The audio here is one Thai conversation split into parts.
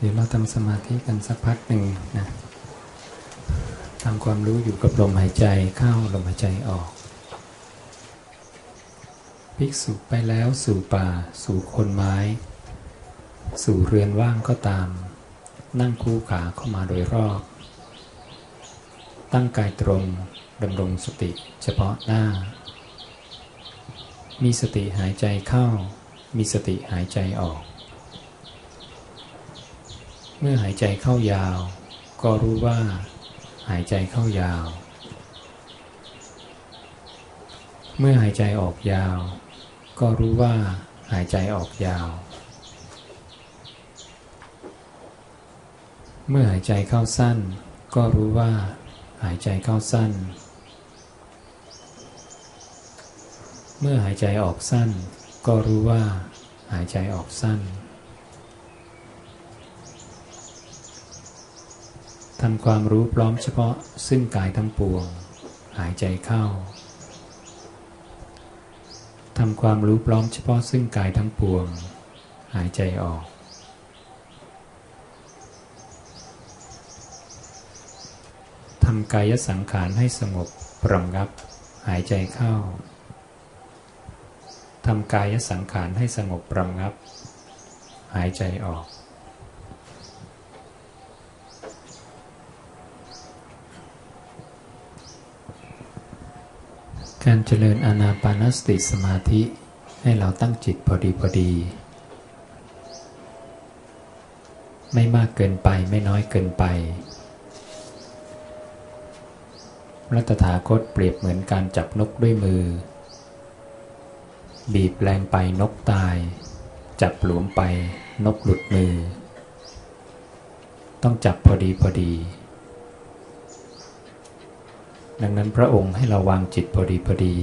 เดี๋ยวเราทำสมาธิกันสักพักหนึ่งนะทำความรู้อยู่กับลมหายใจเข้าลมหายใจออก ภิกษุไปแล้วสู่ป่า สู่คนไม้ สู่เรือนว่างก็ตาม นั่งคู่ขาเข้ามาโดยรอบ ตั้งกายตรงดำรงสติเฉพาะหน้า มีสติหายใจเข้า มีสติหายใจออก เมื่อหายใจเข้ายาว ก็รู้ว่า หายใจเข้ายาว เมื่อหายใจออกยาว ก็รู้ว่า หายใจออกยาว เมื่อหายใจเข้าสั้น ก็รู้ว่า หายใจเข้าสั้น เมื่อหายใจออกสั้น ก็รู้ว่า หายใจออกสั้น ทำความรู้พร้อมเฉพาะซึ่งกายทั้งปวง หายใจเข้า ทำความรู้พร้อมเฉพาะซึ่งกายทั้งปวง หายใจออก ทำกายสังขารให้สงบปรงับ หายใจเข้า ทำกายสังขารให้สงบปรงับ หายใจออก การเจริญอานาปานสติสมาธิให้เราตั้งจิตพอดีพอดี ไม่มากเกินไปไม่น้อยเกินไปรัตถาคตเปรียบเหมือนการจับนกด้วยมือ บีบแรงไปนกตาย จับหลวมไปนกหลุดมือ ต้องจับพอดีพอดี ดังนั้นพระองค์ให้เราวางจิตพอดีพอดี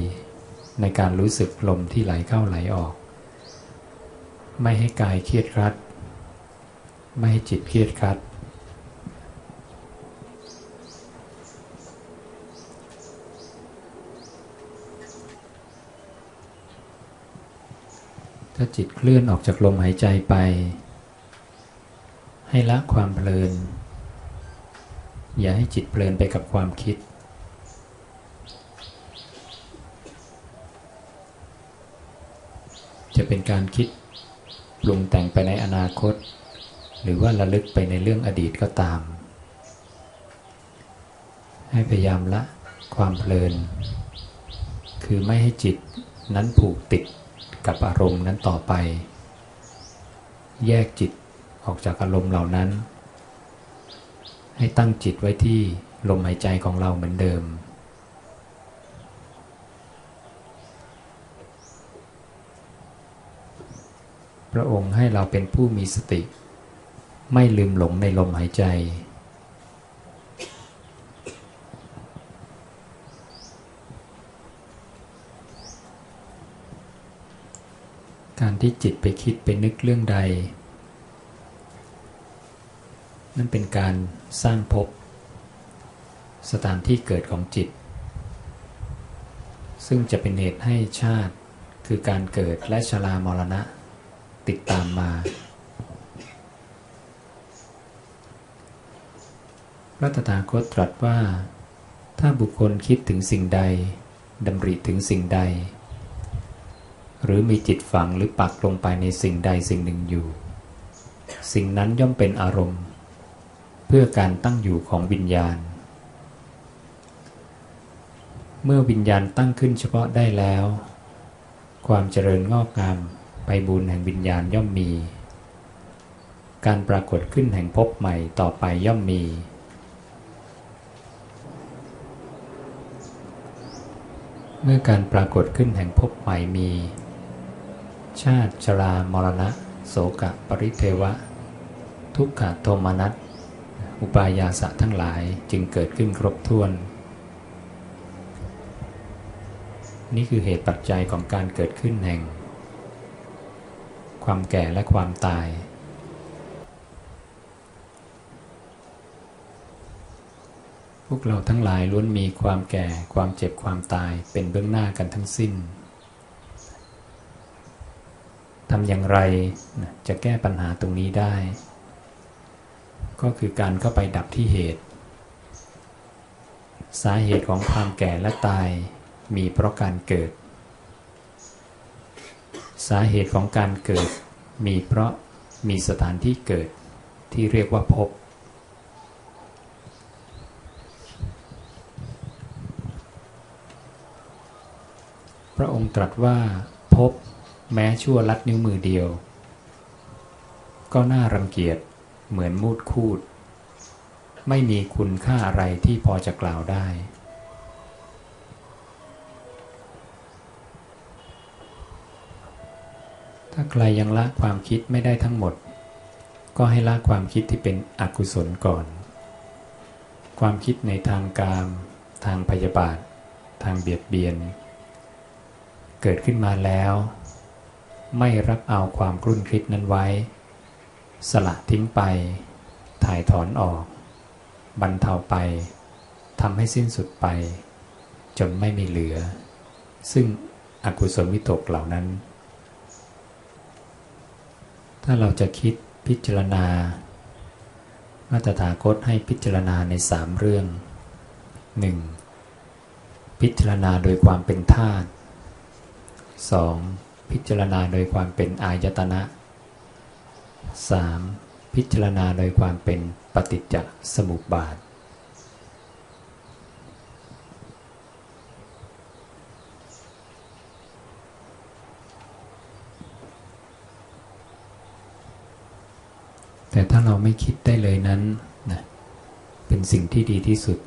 ในการรู้สึกลมที่ไหลเข้าไหลออก ไม่ให้กายเครียดครัด ไม่ให้จิตเครียดครัด ถ้าจิตเคลื่อนออกจากลมหายใจไป ให้ละความเพลิน อย่าให้จิตเพลินไปกับความคิด จะเป็นการคิดปรุงแต่งไปในอนาคต หรือว่าระลึกไปในเรื่องอดีตก็ตาม ให้พยายามละความเพลิน คือไม่ให้จิตนั้นผูกติดกับอารมณ์นั้นต่อไป แยกจิตออกจากอารมณ์เหล่านั้น ให้ตั้งจิตไว้ที่ลมหายใจของเราเหมือนเดิม ระองค์ให้เราเป็นผู้มีสติ ไม่ลืมหลงในลมหายใจ การที่จิตไปคิดไปนึกเรื่องใด นั่นเป็นการสร้างภพสถานที่เกิดของจิต ซึ่งจะเป็นเหตุให้ชาติคือการเกิดและชรามรณะ ติดตามมา พระตถาคตตรัสว่า ถ้าบุคคลคิดถึงสิ่งใดดำริถึงสิ่งใด หรือมีจิตฝังหรือปักลงไปในสิ่งใดสิ่งหนึ่งอยู่ สิ่งนั้นย่อมเป็นอารมณ์ เพื่อการตั้งอยู่ของวิญญาณ เมื่อวิญญาณตั้งขึ้นเฉพาะได้แล้ว ความเจริญงอกงาม ไปบุญแห่งวิญญาณย่อมมี การปรากฏขึ้นแห่งภพใหม่ต่อไปย่อมมี เมื่อการปรากฏขึ้นแห่งภพใหม่มี ชาติชรามรณะ โสกะปริเทวะ ทุกขะโทมนัสอุปายาสะทั้งหลายจึงเกิดขึ้นครบถ้วน นี่คือเหตุปัจจัยของการเกิดขึ้นแห่ง ความแก่และความตาย พวกเราทั้งหลายล้วนมีความแก่ ความเจ็บความตายเป็นเบื้องหน้ากันทั้งสิ้นทำอย่างไรจะแก้ปัญหาตรงนี้ได้ ก็คือการเข้าไปดับที่เหตุ สาเหตุของความแก่และตายมีเพราะการเกิด สาเหตุของการเกิด มีเพราะมีสถานที่เกิดที่เรียกว่าภพพระองค์ตรัสว่าพบแม้ชั่วลัดนิ้วมือเดียว ก็น่ารังเกียจเหมือนมูดคูด ไม่มีคุณค่าอะไรที่พอจะกล่าวได้ ถ้าใครยังละความคิดไม่ได้ทั้งหมด ก็ให้ละความคิดที่เป็นอกุศลก่อน ความคิดในทางกามทางพยาบาท ทางเบียดเบียน เกิดขึ้นมาแล้ว ไม่รับเอาความกลุ้นคิดนั้นไว้ สละทิ้งไป ถ่ายถอนออก บรรเทาไปทำให้สิ้นสุดไป จนไม่มีเหลือ ซึ่งอกุศลวิตกเหล่านั้น ถ้าเราจะคิดพิจารณามาตถาคตให้พิจารณาในสามเรื่อง 1. พิจารณาโดยความเป็นธาตุ 2. พิจารณาโดยความเป็นอายตนะ 3. พิจารณาโดยความเป็นปฏิจจสมุปบาท แต่ถ้าเราไม่คิดได้เลยนั้นนะเป็นสิ่งที่ดีที่สุด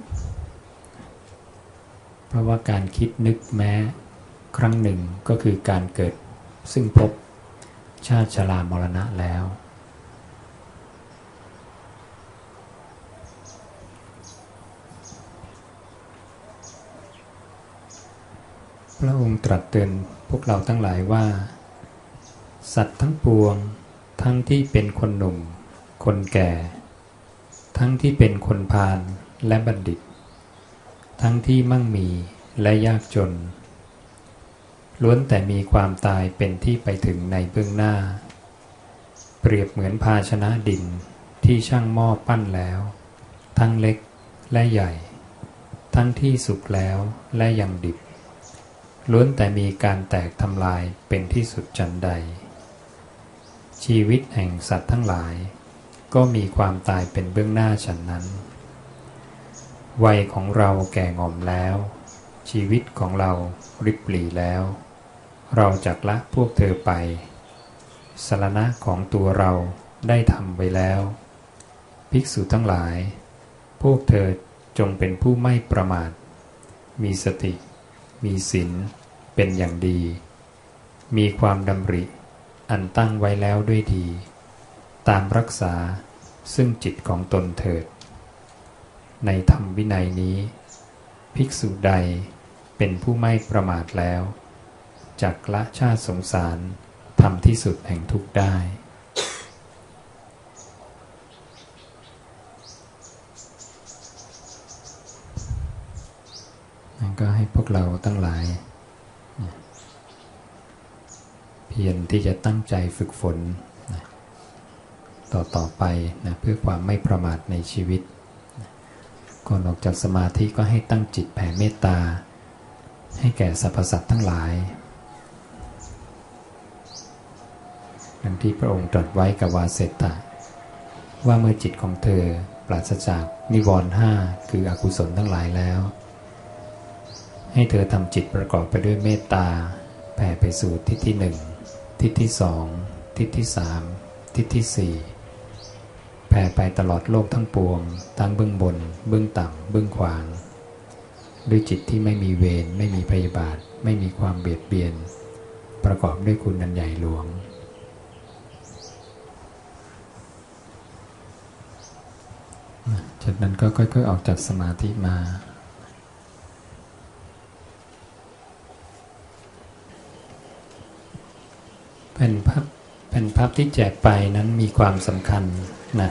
เพราะว่าการคิดนึกแม้ครั้งหนึ่งก็คือการเกิดซึ่งพบชาติชรามรณะแล้ว พระองค์ตรัสเตือนพวกเราทั้งหลายว่า สัตว์ทั้งปวงทั้งที่เป็นคนหนุ่ม คนแก่ ทั้งที่เป็นคนพาลและบัณฑิต ทั้งที่มั่งมีและยากจน ล้วนแต่มีความตายเป็นที่ไปถึงในเบื้องหน้า เปรียบเหมือนภาชนะดินที่ช่างหม้อปั้นแล้ว ทั้งเล็กและใหญ่ ทั้งที่สุกแล้วและยังดิบ ล้วนแต่มีการแตกทำลายเป็นที่สุดจันใด ชีวิตแห่งสัตว์ทั้งหลาย ก็มีความตายเป็นเบื้องหน้าฉันนั้น วัยของเราแก่งอมแล้ว ชีวิตของเราริบหลีแล้ว เราจักละพวกเธอไปสารณะของตัวเราได้ทำไว้แล้ว ภิกษุทั้งหลาย พวกเธอจงเป็นผู้ไม่ประมาท มีสติ มีศีลเป็นอย่างดี มีความดำริ อันตั้งไว้แล้วด้วยดี ตามรักษาซึ่งจิตของตนเถิด ในธรรมวินัยนี้ ภิกษุใดเป็นผู้ไม่ประมาทแล้วจักละชาติสงสารทำที่สุดแห่งทุกได้ นั่นก็ให้พวกเราตั้งหลาย เพียรที่จะตั้งใจฝึกฝน ต่อต่อไปนะเพื่อความไม่ประมาทในชีวิตก่อนออกจากสมาธิก็ให้ตั้งจิตแผ่เมตตา ให้แก่สรรพสัตว์ทั้งหลายดังที่พระองค์ตรัสไว้กับวาเสตะ ว่าเมื่อจิตของเธอปราศจากนิวรณ์ห้าคืออกุศลทั้งหลายแล้ว ให้เธอทำจิตประกอบไปด้วยเมตตา แผ่ไปสู่ทิศที่หนึ่งทิศที่สองทิศที่สามทิศที่สี่ แผ่ไปตลอดโลกทั้งปวง ทั้งเบื้องบน เบื้องต่ำเบื้องขวาง ด้วยจิตที่ไม่มีเวรไม่มีพยาบาท ไม่มีความเบียดเบียน ประกอบด้วยคุณนันใหญ่หลวงจากนั้นก็ค่อยๆออกจากสมาธิมาเป็นพับเป็นพับที่แจกไปนั้นมีความสำคัญ นะ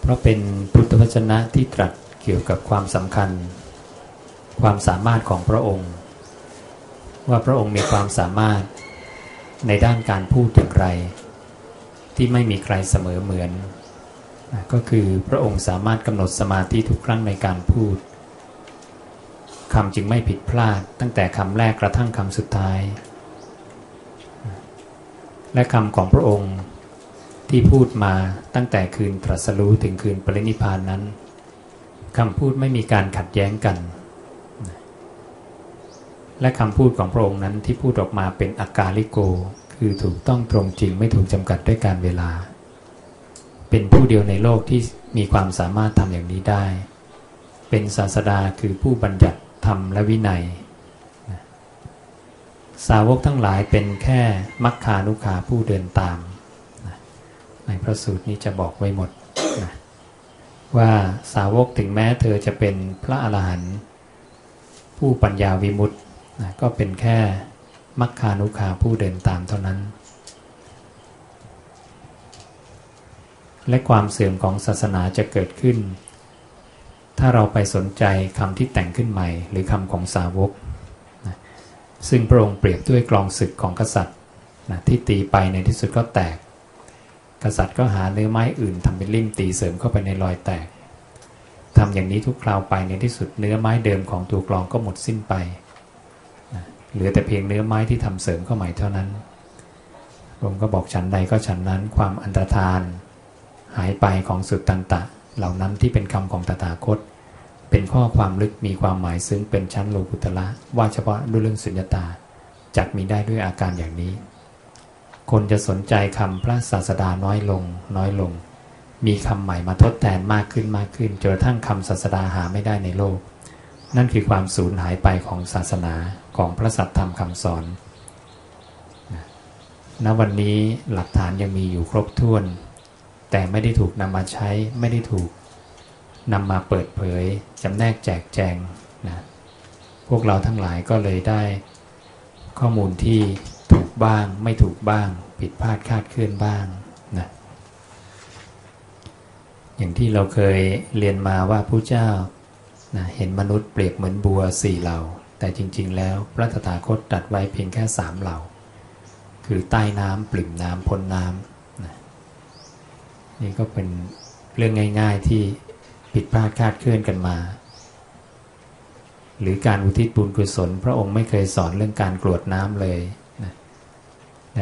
เพราะเป็นพุทธวจนะที่ตรัสเกี่ยวกับความสำคัญ ความสามารถของพระองค์ ว่าพระองค์มีความสามารถในด้านการพูดอย่างไร ที่ไม่มีใครเสมอเหมือน ก็คือพระองค์สามารถกำหนดสมาธิทุกครั้งในการพูดคำจึงไม่ผิดพลาดตั้งแต่คำแรกกระทั่งคำสุดท้าย และคำของพระองค์ ที่พูดมาตั้งแต่คืนตรัสรู้ถึงคืนปรินิพานนั้นคำพูดไม่มีการขัดแย้งกัน และคำพูดของพระองค์นั้นที่พูดออกมาเป็นอากาลิโก คือถูกต้องตรงจริงไม่ถูกจำกัดด้วยการเวลา เป็นผู้เดียวในโลกที่มีความสามารถทำอย่างนี้ได้ เป็นศาสดาคือผู้บัญญัติธรรมและวินัย สาวกทั้งหลายเป็นแค่มักคานุขาผู้เดินตาม ในพระสูตรนี้จะบอกไว้หมดนะว่าสาวกถึงแม้เธอจะเป็นพระอรหันต์ผู้ปัญญาวิมุตต์ก็เป็นแค่มักคานุขาผู้เดินตามเท่านั้น และความเสื่อมของศาสนาจะเกิดขึ้น ถ้าเราไปสนใจคำที่แต่งขึ้นใหม่ หรือคำของสาวกนะซึ่งพระองค์เปรียบด้วยกลองศึกของกษัตริย์นะที่ตีไปในที่สุดก็แตก กษัตริย์ก็หาเนื้อไม้อื่นทำเป็นลิ่มตีเสริมเข้าไปในรอยแตกทำอย่างนี้ทุกคราวไปในที่สุดเนื้อไม้เดิมของตัวกลองก็หมดสิ้นไป เหลือแต่เพียงเนื้อไม้ที่ทำเสริมเข้าใหม่เท่านั้นผมก็บอกฉันใดก็ฉันนั้นความอันตรธาน หายไปของสุดตันตะ เหล่านั้นที่เป็นคำของตถาคต เป็นข้อความลึกมีความหมายซึ้งเป็นชั้นโลกุตละว่าเฉพาะด้วยเรื่องสุญญตาจักมีได้ด้วยอาการอย่างนี้ คนจะสนใจคำพระศาสดาน้อยลง น้อยลง มีคำใหม่มาทดแทนมากขึ้นมากขึ้นจนกระทั่งคำศาสดาหาไม่ได้ในโลก นั่นคือความสูญหายไปของศาสนาของพระสัตธรรมคำสอนณวันนี้หลักฐานยังมีอยู่ครบถ้วน แต่ไม่ได้ถูกนำมาใช้ไม่ได้ถูกนำมาเปิดเผยจำแนกแจกแจงนะพวกเราทั้งหลายก็เลยได้ข้อมูลที่ ถูกบ้าง ไม่ถูกบ้าง ผิดพลาดคาดเคลื่อนบ้างนะอย่างที่เราเคยเรียนมาว่าผู้เจ้านะเห็นมนุษย์เปรียบเหมือนบัวสี่เหล่า แต่จริง ๆ แล้วพระตถาคตตัดไว้เพียงแค่สามเหล่า คือใต้น้ำปริ่มน้ำพ้นน้ำนะนี่ก็เป็นเรื่องง่าย ๆที่ผิดพลาดคาดเคลื่อนกันมา หรือการอุทิศบุญกุศล พระองค์ไม่เคยสอนเรื่องการกรวดน้ำเลย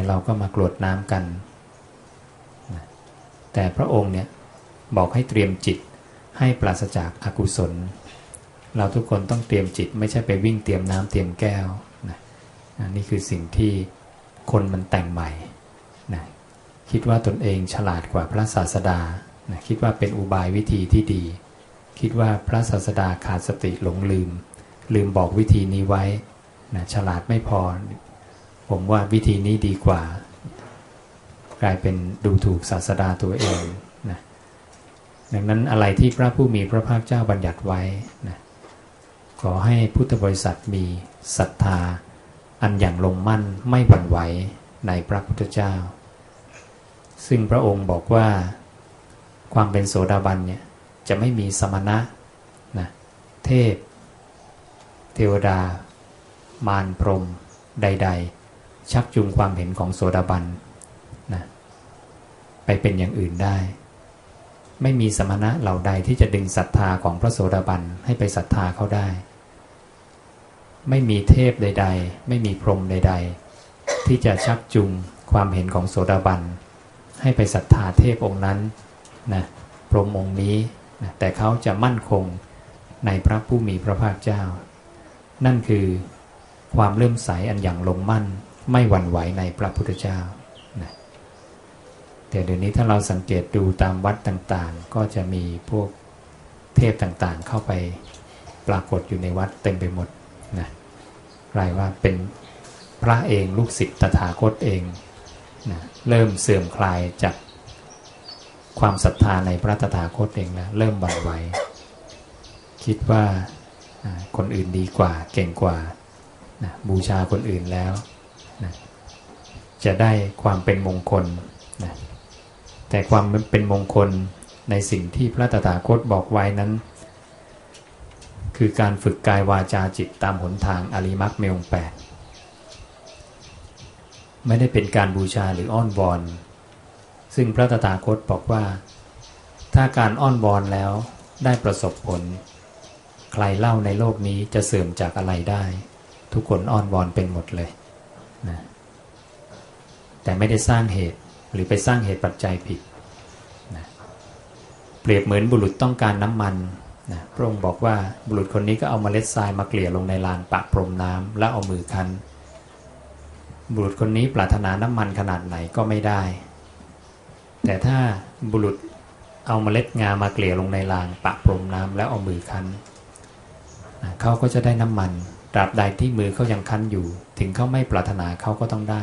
เราก็มากรวดน้ำกัน แต่พระองค์เนี่ยบอกให้เตรียมจิตให้ปราศจากอากุศล เราทุกคนต้องเตรียมจิตไม่ใช่ไปวิ่งเตรียมน้ำเตรียมแก้วนะนี่คือสิ่งที่คนมันแต่งใหม่นะคิดว่าตนเองฉลาดกว่าพระศาสดานะคิดว่าเป็นอุบายวิธีที่ดี คิดว่าพระศาสดาขาดสติหลงลืม ลืมบอกวิธีนี้ไว้นะฉลาดไม่พอ ผมว่าวิธีนี้ดีกว่า กลายเป็นดูถูกศาสดาตัวเองนะดังนั้นอะไรที่พระผู้มีพระภาคเจ้าบัญญัติไว้นะขอให้พุทธบริษัทมีศรัทธา อันอย่างลงมั่นไม่หวั่นไหวในพระพุทธเจ้า ซึ่งพระองค์บอกว่าความเป็นโสดาบันเนี่ยจะไม่มีสมณะนะเทพ เทวดา มารพรมใด ๆ ชักจูงความเห็นของโสดาบันนะไปเป็นอย่างอื่นได้ ไม่มีสมณะเหล่าใดที่จะดึงศรัทธาของพระโสดาบันให้ไปศรัทธาเขาได้ ไม่มีเทพใด ๆ ไม่มีพรหมใด ๆ ที่จะชักจูงความเห็นของโสดาบันให้ไปศรัทธาเทพองค์นั้นนะพรหมองค์นี้นะแต่เขาจะมั่นคงในพระผู้มีพระภาคเจ้า นั่นคือความเลื่อมใสอันอย่างลงมั่น ไม่หวั่นไหวในพระพุทธเจ้านะแต่เดี๋ยวนี้ถ้าเราสังเกตดูตามวัดต่างๆ ก็จะมีพวกเทพต่างๆ เข้าไปปรากฏอยู่ในวัดเต็มไปหมดนะรายว่าเป็นพระเองลูกศิษย์ตถาคตเองนะเริ่มเสื่อมคลายจากความศรัทธาในพระตถาคตเองนะเริ่มบั่นไหวคิดว่าคนอื่นดีกว่าเก่งกว่านะบูชาคนอื่นแล้ว จะได้ความเป็นมงคลนะแต่ความเป็นมงคลในสิ่งที่พระตถาคตบอกไว้นั้น คือการฝึกกายวาจาจิตตามหนทางอริมักเมองแปดไม่ได้เป็นการบูชาหรืออ้อนวอน ซึ่งพระตถาคตบอกว่า ถ้าการอ้อนวอนแล้วได้ประสบผล ใครเล่าในโลกนี้จะเสื่อมจากอะไรได้ ทุกคนอ้อนวอนเป็นหมดเลยนะ แต่ไม่ได้สร้างเหตุหรือไปสร้างเหตุปัจจัยผิดนะเปรียบเหมือนบุรุษต้องการน้ำมันนะพระองค์บอกว่าบุรุษคนนี้ก็เอามาเมล็ดทรายมาเกลี่ยลงในลานปะพรมน้ำแล้วเอามือคันบุรุษคนนี้ปรารถนาน้ำมันขนาดไหนก็ไม่ได้ แต่ถ้าบุรุษเอาเมล็ดงามาเกลี่ยลงในลานปะพรมน้ำแล้วเอามือคันนะเขาก็จะได้น้ำมันตราบใดที่มือเขายังคันอยู่ ถึงเขาไม่ปรารถนาเขาก็ต้องได้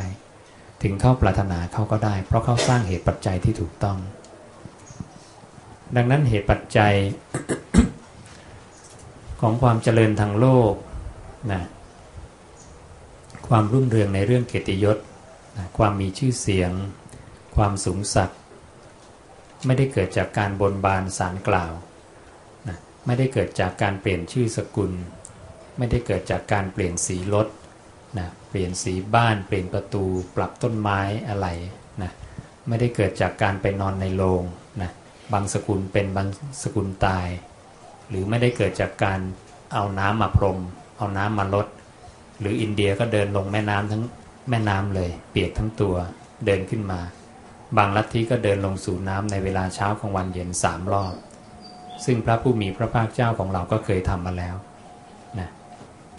ถึงเขาปรารถนาเขาก็ได้ เพราะเขาสร้างเหตุปัจจัยที่ถูกต้อง ดังนั้นเหตุปัจจัยของความเจริญทางโลกนะความรุ่งเรืองในเรื่องเกียรติยศนะความมีชื่อเสียง ความสูงสักดไม่ได้เกิดจากการบนบานสารกล่าวนะไม่ได้เกิดจากการเปลี่ยนชื่อสกุล ไม่ได้เกิดจากการเปลี่ยนสีรถ นะเปลี่ยนสีบ้านเปลี่ยนประตูปรับต้นไม้อะไรนะไม่ได้เกิดจากการไปนอนในโรงนะบางสกุลเป็นบางสกุลตาย หรือไม่ได้เกิดจากการเอาน้ำมาพรม เอาน้ำมาลด หรืออินเดียก็เดินลงแม่น้ำทั้งแม่น้ำเลย เปียกทั้งตัวเดินขึ้นมา บางลัทธิก็เดินลงสู่น้ำในเวลาเช้ากลางวันเย็นสามรอบ ซึ่งพระผู้มีพระภาคเจ้าของเราก็เคยทำมาแล้ว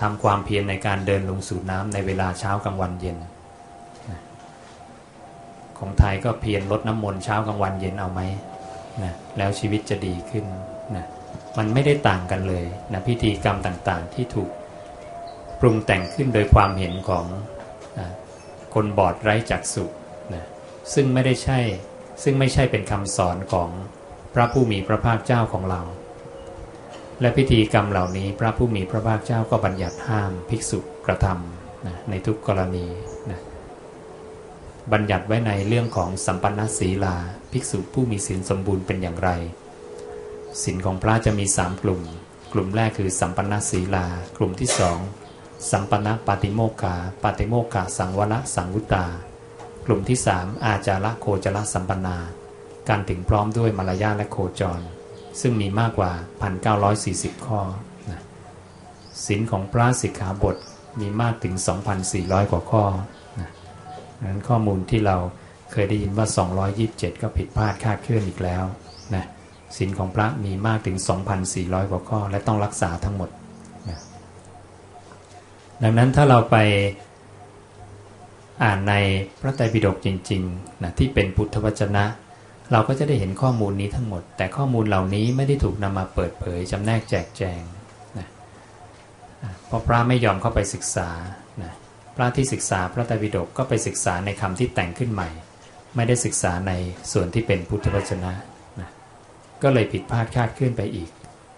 ทำความเพียรในการเดินลงสู่น้ำในเวลาเช้ากลางวันเย็น ของไทยก็เพียรลดน้ำมนต์เช้ากลางวันเย็นเอาไหมนะแล้วชีวิตจะดีขึ้นนะมันไม่ได้ต่างกันเลยนะพิธีกรรมต่างๆ ที่ถูกปรุงแต่งขึ้นโดยความเห็นของนะคนบอดไร้จักษุนะซึ่งไม่ได้ใช่ซึ่งไม่ใช่เป็นคำสอนของพระผู้มีพระภาคเจ้าของเรา และพิธีกรรมเหล่านี้พระผู้มีพระภาคเจ้าก็บัญญัติห้ามภิกษุกระทำนะในทุกกรณีนะบัญญัติไว้ในเรื่องของสัมปันนศีลา ภิกษุผู้มีศีลสมบูรณ์เป็นอย่างไรศีลของพระจะมีสามกลุ่ม กลุ่มแรกคือสัมปันนศีลา กลุ่มที่สองสัมปันนปาติโมกขาปาติโมกขาสังวรสังวุตา กลุ่มที่สามอาจาระโคจรสัมปันนา การถึงพร้อมด้วยมารยาและโคจร ซึ่งมีมากกว่า 1,940 ข้อนะศีลของพระสิกขาบทมีมากถึง 2,400 กว่าข้อนะนั้นข้อมูลที่เราเคยได้ยินว่า 227 ก็ผิดพลาดคาดเคลื่อนอีกแล้วนะศีลของพระมีมากถึง 2,400 กว่าข้อ และต้องรักษาทั้งหมดนะดังนั้นถ้าเราไปอ่านในพระไตรปิฎกจริงๆนะที่เป็นพุทธวจนะ เราก็จะได้เห็นข้อมูลนี้ทั้งหมด แต่ข้อมูลเหล่านี้ไม่ได้ถูกนำมาเปิดเผยจำแนกแจกแจงนะเพราะพระไม่ยอมเข้าไปศึกษานะพระที่ศึกษาพระไตรปิฎกก็ไปศึกษาในคำที่แต่งขึ้นใหม่ ไม่ได้ศึกษาในส่วนที่เป็นพุทธวจนะนะก็เลยผิดพลาดคาดเคลื่อนไปอีก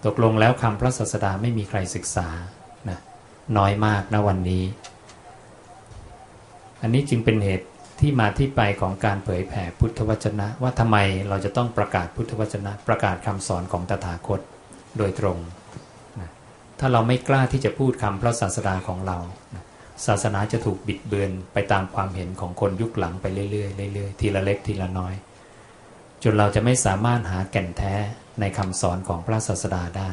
ตกลงแล้วคำพระศาสดาไม่มีใครศึกษานะน้อยมากณวันนี้ อันนี้จึงเป็นเหตุ ที่มาที่ไปของการเผยแผ่พุทธวจนะ ว่าทำไมเราจะต้องประกาศพุทธวจนะ ประกาศคำสอนของตถาคตโดยตรงนะถ้าเราไม่กล้าที่จะพูดคำพระศาสดาของเรานะศาสนาจะถูกบิดเบือนไปตามความเห็นของคนยุคหลังไปเรื่อยๆเรื่อยๆทีละเล็กทีละน้อย จนเราจะไม่สามารถหาแก่นแท้ในคำสอนของพระศาสดาได้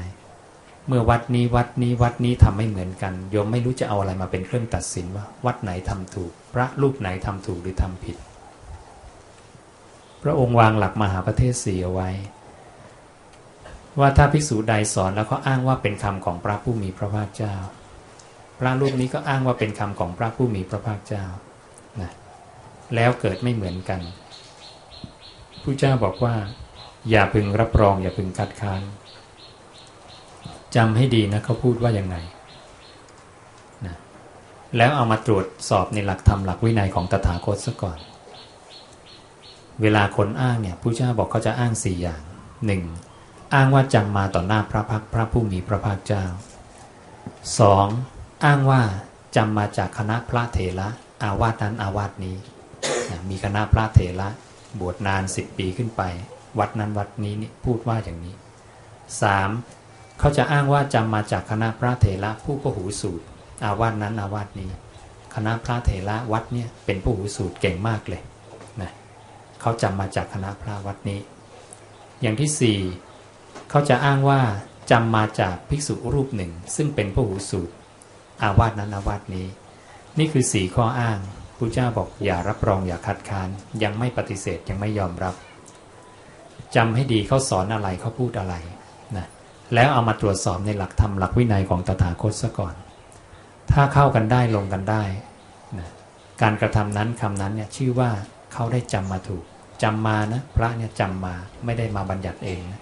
เมื่อวัดนี้วัดนี้วัดนี้ทำไม่เหมือนกันโยมไม่รู้จะเอาอะไรมาเป็นเครื่องตัดสินว่า วัดไหนทำถูก พระรูปไหนทำถูกหรือทำผิด พระองค์วางหลักมหาประเทศสีเอาไว้ ว่าถ้าภิกษุใดสอนแล้วก็อ้างว่าเป็นคำของพระผู้มีพระภาคเจ้า พระรูปนี้ก็อ้างว่าเป็นคำของพระผู้มีพระภาคเจ้านะแล้วเกิดไม่เหมือนกันผู้เจ้าบอกว่า อย่าพึงรับรองอย่าพึงคัดค้าน จำให้ดีนะเขาพูดว่ายังไงนะแล้วเอามาตรวจสอบในหลักธรรมหลักวินัยของตถาคตซะก่อน เวลาคนอ้างเนี่ยผู้เจ้าบอกเขาจะอ้างสี่อย่างหนึ่งอ้างว่าจำมาต่อหน้าพระพักพระผู้มีพระภาคเจ้าสองอ้างว่าจำมาจากคณะพระเถระอาวาสนั้นอาวาสนี้นะมีคณะพระเถระบวชนานสิบปีขึ้นไป วัดนั้นวัดนี้นี่พูดว่าอย่างนี้สาม เขาจะอ้างว่าจำมาจากคณะพระเถระผู้พหูสูตร อาวาสนั้นอาวาสนี้ คณะพระเถระวัดเนี่ยเป็นผู้หูสูตรเก่งมากเลยนะเขาจำมาจากคณะพระวัดนี้ อย่างที่สี่เขาจะอ้างว่าจำมาจากภิกษุรูปหนึ่ง ซึ่งเป็นพระหูสูตร อาวาสนั้นอาวาสนี้ นี่คือสี่ข้ออ้างพระเจ้าบอกอย่ารับรองอย่าคัดค้านยังไม่ปฏิเสธยังไม่ยอมรับจำให้ดีเขาสอนอะไรเขาพูดอะไร แล้วเอามาตรวจสอบในหลักธรรมหลักวินัยของตถาคตซะก่อน ถ้าเข้ากันได้ลงกันได้นะการกระทำนั้นคำนั้นเนี่ยชื่อว่าเขาได้จำมาถูกจำมานะพระเนี่ยจำมาไม่ได้มาบัญญัติเองนะ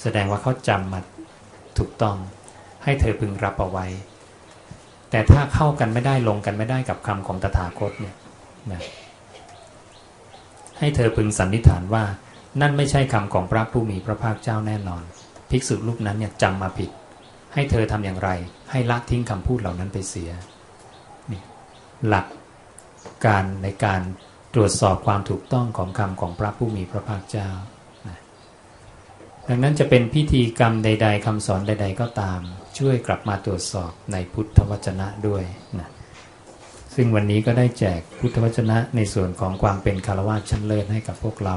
แสดงว่าเขาจำมาถูกต้อง ให้เธอพึงรับเอาไว้ แต่ถ้าเข้ากันไม่ได้ลงกันไม่ได้กับคำของตถาคตเนี่ยนะให้เธอพึงสันนิษฐานว่านั่นไม่ใช่คำของพระผู้มีพระภาคเจ้าแน่นอน ภิกษุรูปนั้นเนี่ยจำมาผิด ให้เธอทำอย่างไร ให้ละทิ้งคำพูดเหล่านั้นไปเสียนี่หลักการในการตรวจสอบความถูกต้องของคำของพระผู้มีพระภาคเจ้าดังนั้นจะเป็นพิธีกรรมใด ๆคำสอนใด ๆ ก็ตาม ช่วยกลับมาตรวจสอบในพุทธวจนะด้วยนะซึ่งวันนี้ก็ได้แจกพุทธวจนะในส่วนของความเป็นคารวะชั้นเลิศให้กับพวกเรา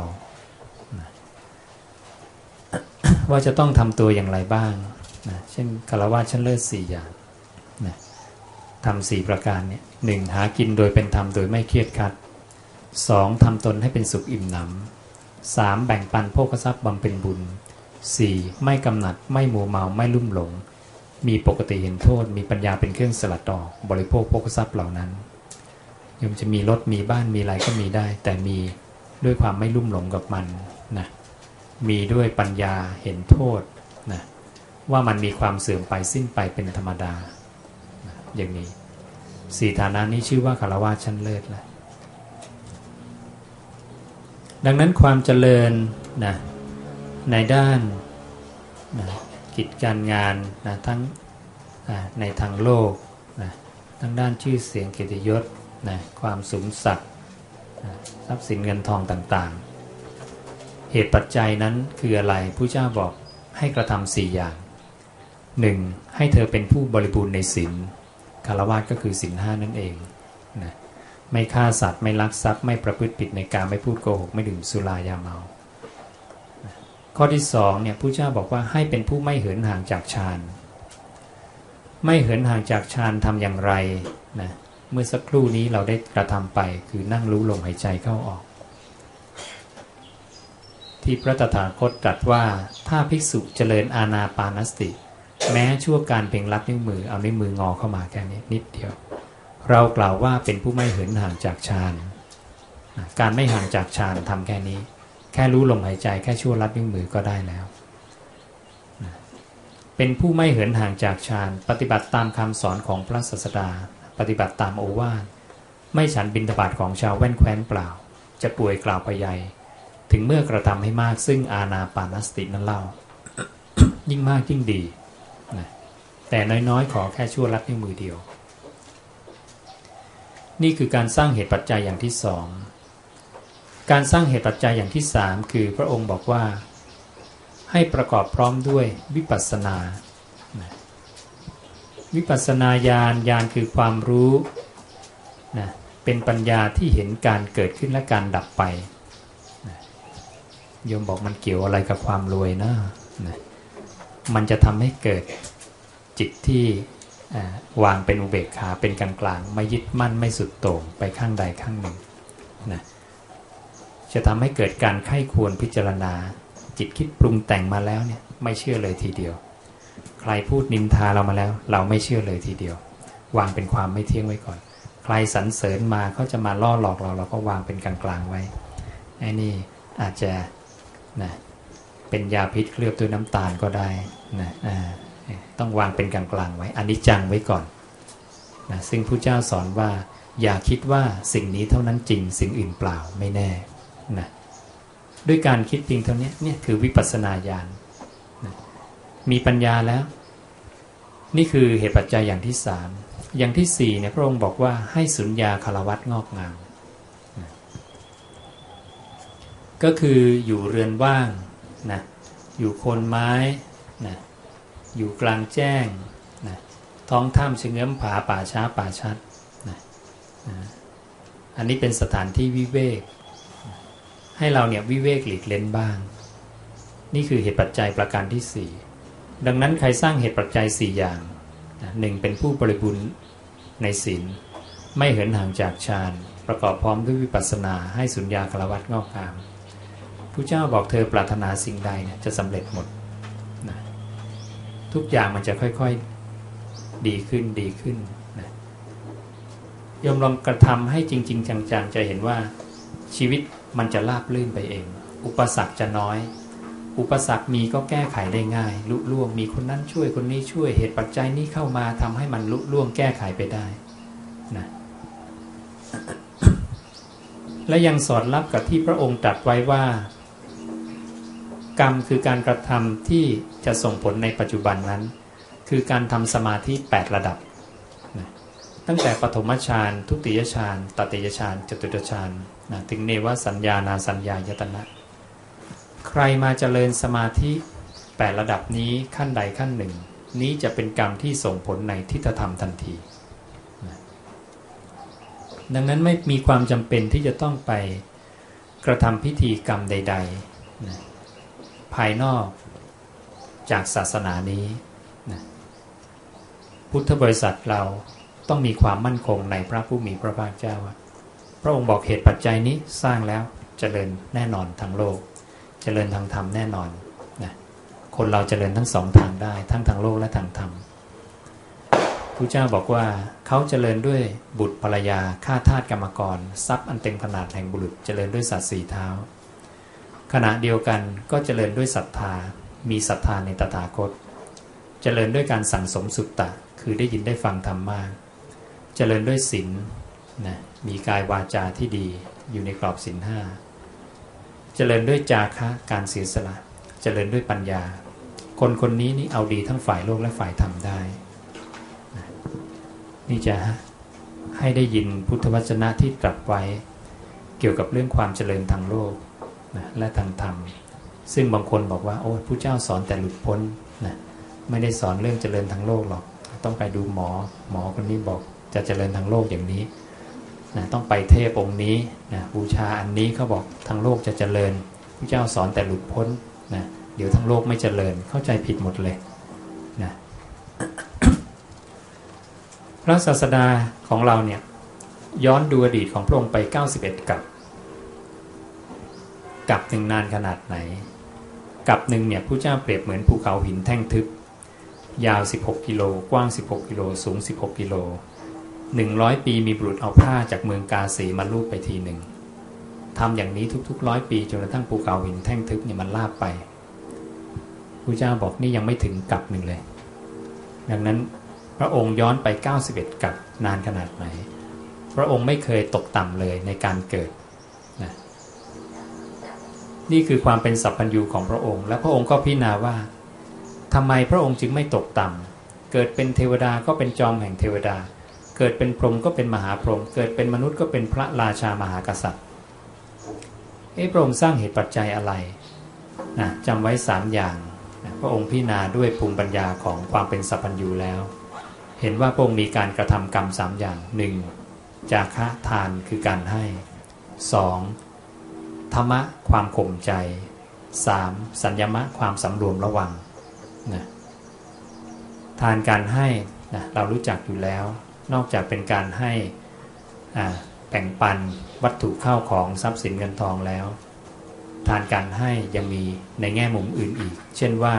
ว่าจะต้องทำตัวอย่างไรบ้างนะเช่นคารวะชั้นเลิศสี่อย่างนะทำสี่ประการเนี่ยหนึ่งหากินโดยเป็นธรรมโดยไม่เครียดคัดสองทำตนให้เป็นสุขอิ่มหนำสามแบ่งปันโภคทรัพย์บำเพ็ญบุญสี่ไม่กำหนัดไม่มัวเมาไม่ลุ่มหลง มีปกติเห็นโทษ มีปัญญาเป็นเครื่องสลัดออกบริโภคโภคทรัพย์เหล่านั้นยมจะมีรถมีบ้านมีอะไรก็มีได้ แต่มีด้วยความไม่ลุ่มหลงกับมันนะ มีด้วยปัญญาเห็นโทษนะว่ามันมีความเสื่อมไปสิ้นไปเป็นธรรมดานะอย่างนี้สี่ฐานะนี้ชื่อว่าคารวะชั้นเลิศแหละดังนั้นความเจริญนะในด้านนะกิจการงานนะทั้งในทางโลกนะทั้งด้านชื่อเสียงเกียรติยศนะความสูงสักนะทรัพย์สินเงินทองต่างๆ เหตุปัจจัยนั้นคืออะไรผู้เจ้าบอกให้กระทำสี่อย่างหนึ่งให้เธอเป็นผู้บริบูรณ์ในศีลคารวะก็คือศีลห้านั่นเองนะไม่ฆ่าสัตว์ไม่ลักทรัพย์ไม่ประพฤติผิดในการไม่พูดโกหกไม่ดื่มสุรายาเมา ข้อที่สองเนี่ยผู้เจ้าบอกว่าให้เป็นผู้ไม่เหินห่างจากฌานไม่เหินห่างจากฌานทำอย่างไรนะเมื่อสักครู่นี้เราได้กระทำไปคือนั่งรู้ลมหายใจเข้าออก ที่พระตถาคตตรัสว่าถ้าภิกษุเจริญอาณาปานสติ แม้ชั่วการเพ่งลัดนิ้วมือเอานิ้วมืองอเข้ามาแค่นี้นิดเดียว เรากล่าวว่าเป็นผู้ไม่เหินห่างจากฌานการไม่ห่างจากฌานทำแค่นี้ แค่รู้ลมหายใจแค่ชั่วลัดนิ้วมือก็ได้แล้ว เป็นผู้ไม่เหินห่างจากฌานปฏิบัติตามคำสอนของพระศาสดา ปฏิบัติตามโอวาทไม่ฉันบินตบาทของชาวแว่นแคว้นเปล่า จะป่วยกล่าวไปใหญ่ ถึงเมื่อกระทำให้มากซึ่งอาณาปานสตินั้นเล่า ยิ่งมากยิ่งดีนะแต่น้อยๆ ขอแค่ชั่วรัดนิ้วมือเดียว นี่คือการสร้างเหตุปัจจัยอย่างที่สองการสร้างเหตุปัจจัยอย่างที่สามคือพระองค์บอกว่า ให้ประกอบพร้อมด้วยวิปัสสนาวิปัสสนาญาณญาณคือความรู้นะเป็นปัญญาที่เห็นการเกิดขึ้นและการดับไป โยมบอกมันเกี่ยวอะไรกับความรวยนะนะมันจะทำให้เกิดจิตที่วางเป็นอุเบกขาเป็นกลางกลางไม่ยึดมั่นไม่สุดโต่งไปข้างใดข้างหนึ่งนะจะทำให้เกิดการไข้ควรพิจารณา จิตคิดปรุงแต่งมาแล้วเนี่ยไม่เชื่อเลยทีเดียว ใครพูดนินทาเรามาแล้ว เราไม่เชื่อเลยทีเดียว วางเป็นความไม่เที่ยงไว้ก่อน ใครสรรเสริญมาเขาจะมาล่อหลอกเราเราก็วางเป็นกลางกลางไว้ไอ้นี่อาจจะ นะเป็นยาพิษเคลือบด้วยน้ำตาลก็ได้นะต้องวางเป็นกลางๆไว้อันนี้จังไว้ก่อนนะซึ่งพระเจ้าสอนว่า อย่าคิดว่าสิ่งนี้เท่านั้นจริงสิ่งอื่นเปล่าไม่แน่นะด้วยการคิดเพียงเท่านี้เนี่ยคือวิปัสสนาญาณนะมีปัญญาแล้ว นี่คือเหตุปัจจัยอย่างที่สามอย่างที่สี่เนี่ยพระองค์บอกว่าให้สุญญาคารวัตงอกงาม ก็คืออยู่เรือนว่างนะอยู่โคนไม้นะอยู่กลางแจ้งนะท้องถ้ำเชงเง้มผาป่าช้าป่าชัดนะนะอันนี้เป็นสถานที่วิเวก ให้เราเนี่ยวิเวกหลีกเล่นบ้าง นี่คือเหตุปัจจัยประการที่สี่ดังนั้นใครสร้างเหตุปัจจัยสี่อย่างหนึ่งเป็นผู้บริบูรณ์ในศีลไม่เหินห่างจากฌานประกอบพร้อมด้วยวิปัสสนาให้สุญญาคลวัตงอกงาม ผู้เจ้าบอกเธอปรารถนาสิ่งใดเนี่ยจะสำเร็จหมดนะทุกอย่างมันจะค่อยๆดีขึ้นดีขึ้นนะยมลองกระทำให้จริง ๆ จังๆ จะเห็นว่าชีวิตมันจะราบลื่นไปเอง อุปสรรคจะน้อย อุปสรรคมีก็แก้ไขได้ง่ายลุล่วงมีคนนั้นช่วยคนนี้ช่วยเหตุปัจจัยนี้เข้ามาทำให้มันลุล่วงแก้ไขไปได้นะและยังสอดรับกับที่พระองค์ตรัสไว้ว่า กรรมคือการกระทำที่จะส่งผลในปัจจุบันนั้น คือการทำสมาธิ 8 ระดับนะตั้งแต่ปฐมฌานทุติยฌานตติยฌานจตุตฌานนะถึงเนวสัญญานาสัญญายตนะ ใครมาเจริญสมาธิ 8 ระดับนี้ขั้นใดขั้นหนึ่ง นี้จะเป็นกรรมที่ส่งผลในทิฏฐธรรมทันทีดังนั้นไม่มีความจำเป็นที่จะต้องไปกระทำพิธีกรรมใด ๆนะ ภายนอกจากศาสนานี้นะพุทธบริษัทเราต้องมีความมั่นคงในพระผู้มีพระภาคเจ้า พระองค์บอกเหตุปัจจัยนี้สร้างแล้วเจริญแน่นอนทางโลก เจริญทางธรรมแน่นอนนะคนเราเจริญทั้งสองทางได้ทั้งทางโลกและทางธรรมพระเจ้าบอกว่าเขาเจริญด้วยบุตรภรรยาฆ่าทาสกรรมกร ทรัพย์อันเต็มขนาดแห่งบุรุษเจริญด้วยสัตว์สี่เท้า ขณะเดียวกันก็เจริญด้วยศรัทธา มีศรัทธาในตถาคต เจริญด้วยการสั่งสมสุตตะ คือได้ยินได้ฟังธรรมมาก เจริญด้วยศีลนะมีกายวาจาที่ดีอยู่ในกรอบศีลห้า เจริญด้วยจาคะการเสียสละ เจริญด้วยปัญญา คนคนนี้นี่เอาดีทั้งฝ่ายโลกและฝ่ายธรรมได้นี่จะให้ได้ยินพุทธวจนะที่ตรัสไว้ เกี่ยวกับเรื่องความเจริญทางโลก นะและทางธรรม ซึ่งบางคนบอกว่า โอ้พระเจ้าสอนแต่หลุดพ้นนะไม่ได้สอนเรื่องเจริญทางโลกหรอก ต้องไปดูหมอหมอคนนี้บอกจะเจริญทางโลกอย่างนี้นะต้องไปเทพองค์นี้นะบูชาอันนี้เขาบอกทางโลกจะเจริญพระเจ้าสอนแต่หลุดพ้นนะเดี๋ยวทั้งโลกไม่เจริญเข้าใจผิดหมดเลยนะพระศาสดาของเราเนี่ยย้อนดูอดีตของพระองค์ไป 91กับ กับหนึ่งนานขนาดไหน กับหนึ่งเนี่ยผู้เจ้าเปรียบเหมือนภูเขาหินแท่งทึบ ยาว 16 กิโลกว้าง 16 กิโลสูง 16 กิโล100 ปีมีบุรุษเอาผ้าจากเมืองกาสีมาลูบไปทีหนึ่งทำอย่างนี้ทุกๆร้อยปีจนกระทั่งภูเขาหินแท่งทึบเนี่ยมันลาบไปผู้เจ้าบอกนี่ยังไม่ถึงกับหนึ่งเลย ดังนั้นพระองค์ย้อนไป 91 กับนานขนาดไหน พระองค์ไม่เคยตกต่ำเลยในการเกิด นี่คือความเป็นสัพพัญญูของพระองค์ และพระองค์ก็พิจารณาว่าทำไมพระองค์จึงไม่ตกต่ำเกิดเป็นเทวดาก็เป็นจอมแห่งเทวดา เกิดเป็นพรหมก็เป็นมหาพรหมเกิดเป็นมนุษย์ก็เป็นพระราชามหากษัตริย์เอ้พระองค์สร้างเหตุปัจจัยอะไรนะจำไว้สามอย่างนะพระองค์พิจารณาด้วยภูมิปัญญาของความเป็นสัพพัญญูแล้ว เห็นว่าพระองค์มีการกระทำกรรมสามอย่างหนึ่งจาคะทานคือการให้สอง ธรรมะความข่มใจสามสัญญมะความสำรวมระวังนะทานการให้นะเรารู้จักอยู่แล้ว นอกจากเป็นการให้แบ่งปันวัตถุเข้าของทรัพย์สินเงินทองแล้ว ทานการให้ยังมีในแง่มุมอื่นอีก เช่นว่า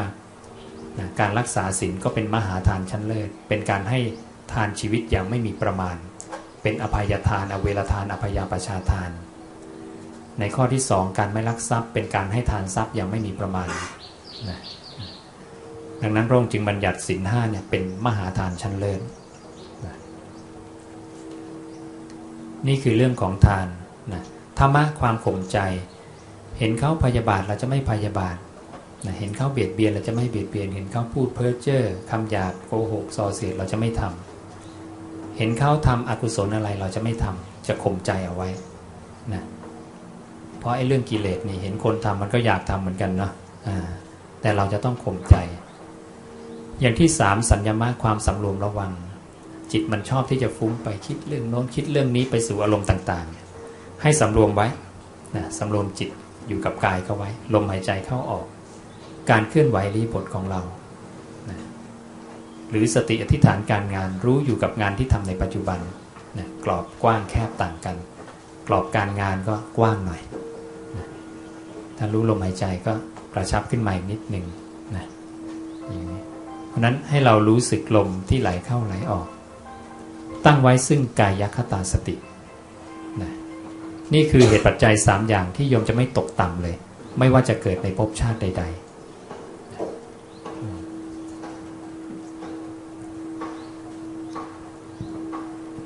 นะการรักษาศีลก็เป็นมหาทานชั้นเลิศ เป็นการให้ทานชีวิตอย่างไม่มีประมาณ เป็นอภัยทาน อเวรทาน อภัยาประชาทาน ในข้อที่สองการไม่ลักทรัพย์ เป็นการให้ทานทรัพย์อย่างไม่มีประมาณนะดังนั้นพระองค์จึงบัญญัติศีลห้าเนี่ยเป็นมหาทานชั้นเลิศนะนี่คือเรื่องของทานนะธรรมะความข่มใจ เห็นเขาพยาบาทเราจะไม่พยาบาทนะเห็นเขาเบียดเบียนเราจะไม่เบียดเบียน เห็นเขาพูดเพ้อเจ้อคำหยาบโกหกส่อเสียดเราจะไม่ทำเห็นเขาทำอกุศลอะไรเราจะไม่ทำจะข่มใจเอาไว้นะ เพราะไอ้เรื่องกิเลสนี่เห็นคนทำมันก็อยากทำเหมือนกันเนาะแต่เราจะต้องข่มใจ อย่างที่สามสัญญามะความสำรวมระวัง จิตมันชอบที่จะฟุ้งไปคิดเรื่องโน้นคิดเรื่องนี้ไปสู่อารมณ์ต่างๆ ให้สำรวมไว้นะสำรวมจิตอยู่กับกายเข้าไว้ ลมหายใจเข้าออก การเคลื่อนไหวรีบทของเรานะหรือสติอธิษฐานการงานรู้อยู่กับงานที่ทำในปัจจุบันนะกรอบกว้างแคบต่างกัน กรอบการงานก็กว้างหน่อย ถ้ารู้ลมหายใจก็กระชับขึ้นมาอีกนิดหนึ่งนะอย่างนี้เพราะนั้นให้เรารู้สึกลมที่ไหลเข้าไหลออก ตั้งไว้ซึ่งกายคตาสตินะนี่คือเหตุปัจจัยสามอย่างที่โยมจะไม่ตกต่ำเลย ไม่ว่าจะเกิดในภพชาติใด ๆ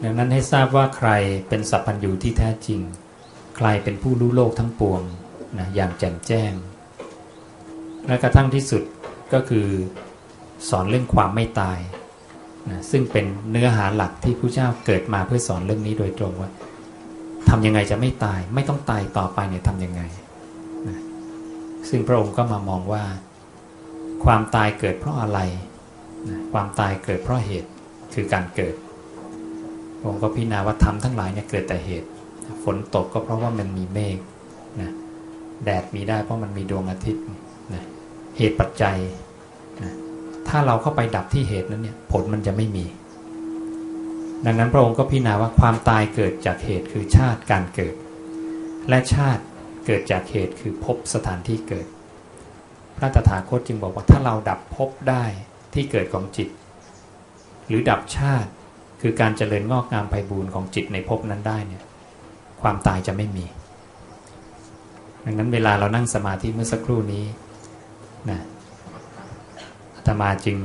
ดังนั้นให้ทราบว่าใครเป็นสัพพัญญูที่แท้จริง ใครเป็นผู้รู้โลกทั้งปวง นะอย่างแจ่มแจ้ง และกระทั่งที่สุดก็คือสอนเรื่องความไม่ตายนะซึ่งเป็นเนื้อหาหลักที่พระเจ้าเกิดมาเพื่อสอนเรื่องนี้โดยตรงว่าทำยังไงจะไม่ตายไม่ต้องตายต่อไปเนี่ยทำยังไงนะซึ่งพระองค์ก็มามองว่า ความตายเกิดเพราะอะไรนะความตายเกิดเพราะเหตุคือการเกิดผมก็พิจารณาว่าธรรมทั้งหลายเนี่ยเกิดแต่เหตุ ฝนตกก็เพราะว่ามันมีเมฆนะ แดดมีได้เพราะมันมีดวงอาทิตย์นะเหตุปัจจัยนะถ้าเราเข้าไปดับที่เหตุนั้นเนี่ยผลมันจะไม่มี ดังนั้นพระองค์ก็พิจารณาว่าความตายเกิดจากเหตุคือชาติการเกิด และชาติเกิดจากเหตุคือพบสถานที่เกิด พระตถาคตจึงบอกว่าถ้าเราดับพบได้ที่เกิดของจิต หรือดับชาติคือการเจริญงอกงามไพบูรณ์ของจิตในภพนั้นได้เนี่ยความตายจะไม่มี ดังนั้นเวลาเรานั่งสมาธิเมื่อสักครู่นี้นะอาตมาจึง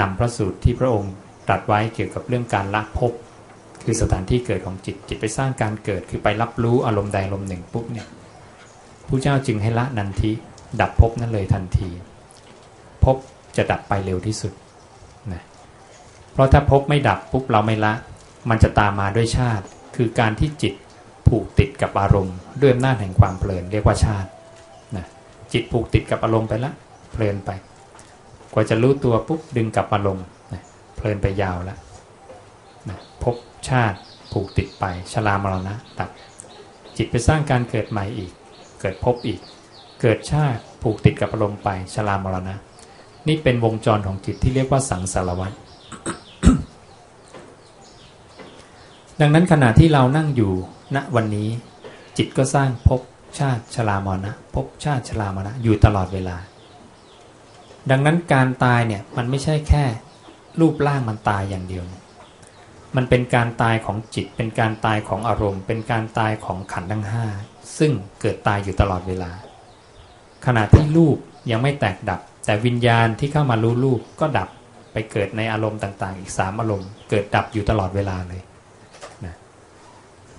นำพระสูตรที่พระองค์ตรัสไว้เกี่ยวกับเรื่องการละภพคือสถานที่เกิดของจิตจิตไปสร้างการเกิดคือไปรับรู้อารมณ์ใดอารมณ์หนึ่งปุ๊บเนี่ยผู้เจ้าจึงให้ละนันทีดับภพนั้นเลยทันทีภพจะดับไปเร็วที่สุดนะเพราะถ้าภพไม่ดับปุ๊บเราไม่ละ มันจะตามมาด้วยชาติ คือการที่จิตผูกติด กับอารมณ์ด้วยอำนาจแห่งความเพลินเรียกว่าชาตินะจิตผูกติดกับอารมณ์ไปละเพลินไป กว่าจะรู้ตัวปุ๊บดึงกลับมาลงนะเพลินไปยาวแล้วนะภพชาติผูกติดไปชรามรณะตัดจิตไปสร้างการเกิดใหม่อีก เกิดภพอีก เกิดชาติผูกติดกับอารมณ์ไปชรามรณะ นี่เป็นวงจรของจิตที่เรียกว่าสังสารวัฏดังนั้นขณะที่เรานั่งอยู่ณวันนี้ จิตก็สร้างภพชาติชรามรณะภพชาติชรามรณะอยู่ตลอดเวลา ดังนั้นการตายเนี่ยมันไม่ใช่แค่รูปร่างมันตายอย่างเดียว มันเป็นการตายของจิต เป็นการตายของอารมณ์ เป็นการตายของขันธ์ทั้งห้าซึ่งเกิดตายอยู่ตลอดเวลา ขณะที่รูปยังไม่แตกดับ แต่วิญญาณที่เข้ามารู้รูปก็ดับไปเกิดในอารมณ์ต่างๆ อีกสามอารมณ์ เกิดดับอยู่ตลอดเวลาเลยนะ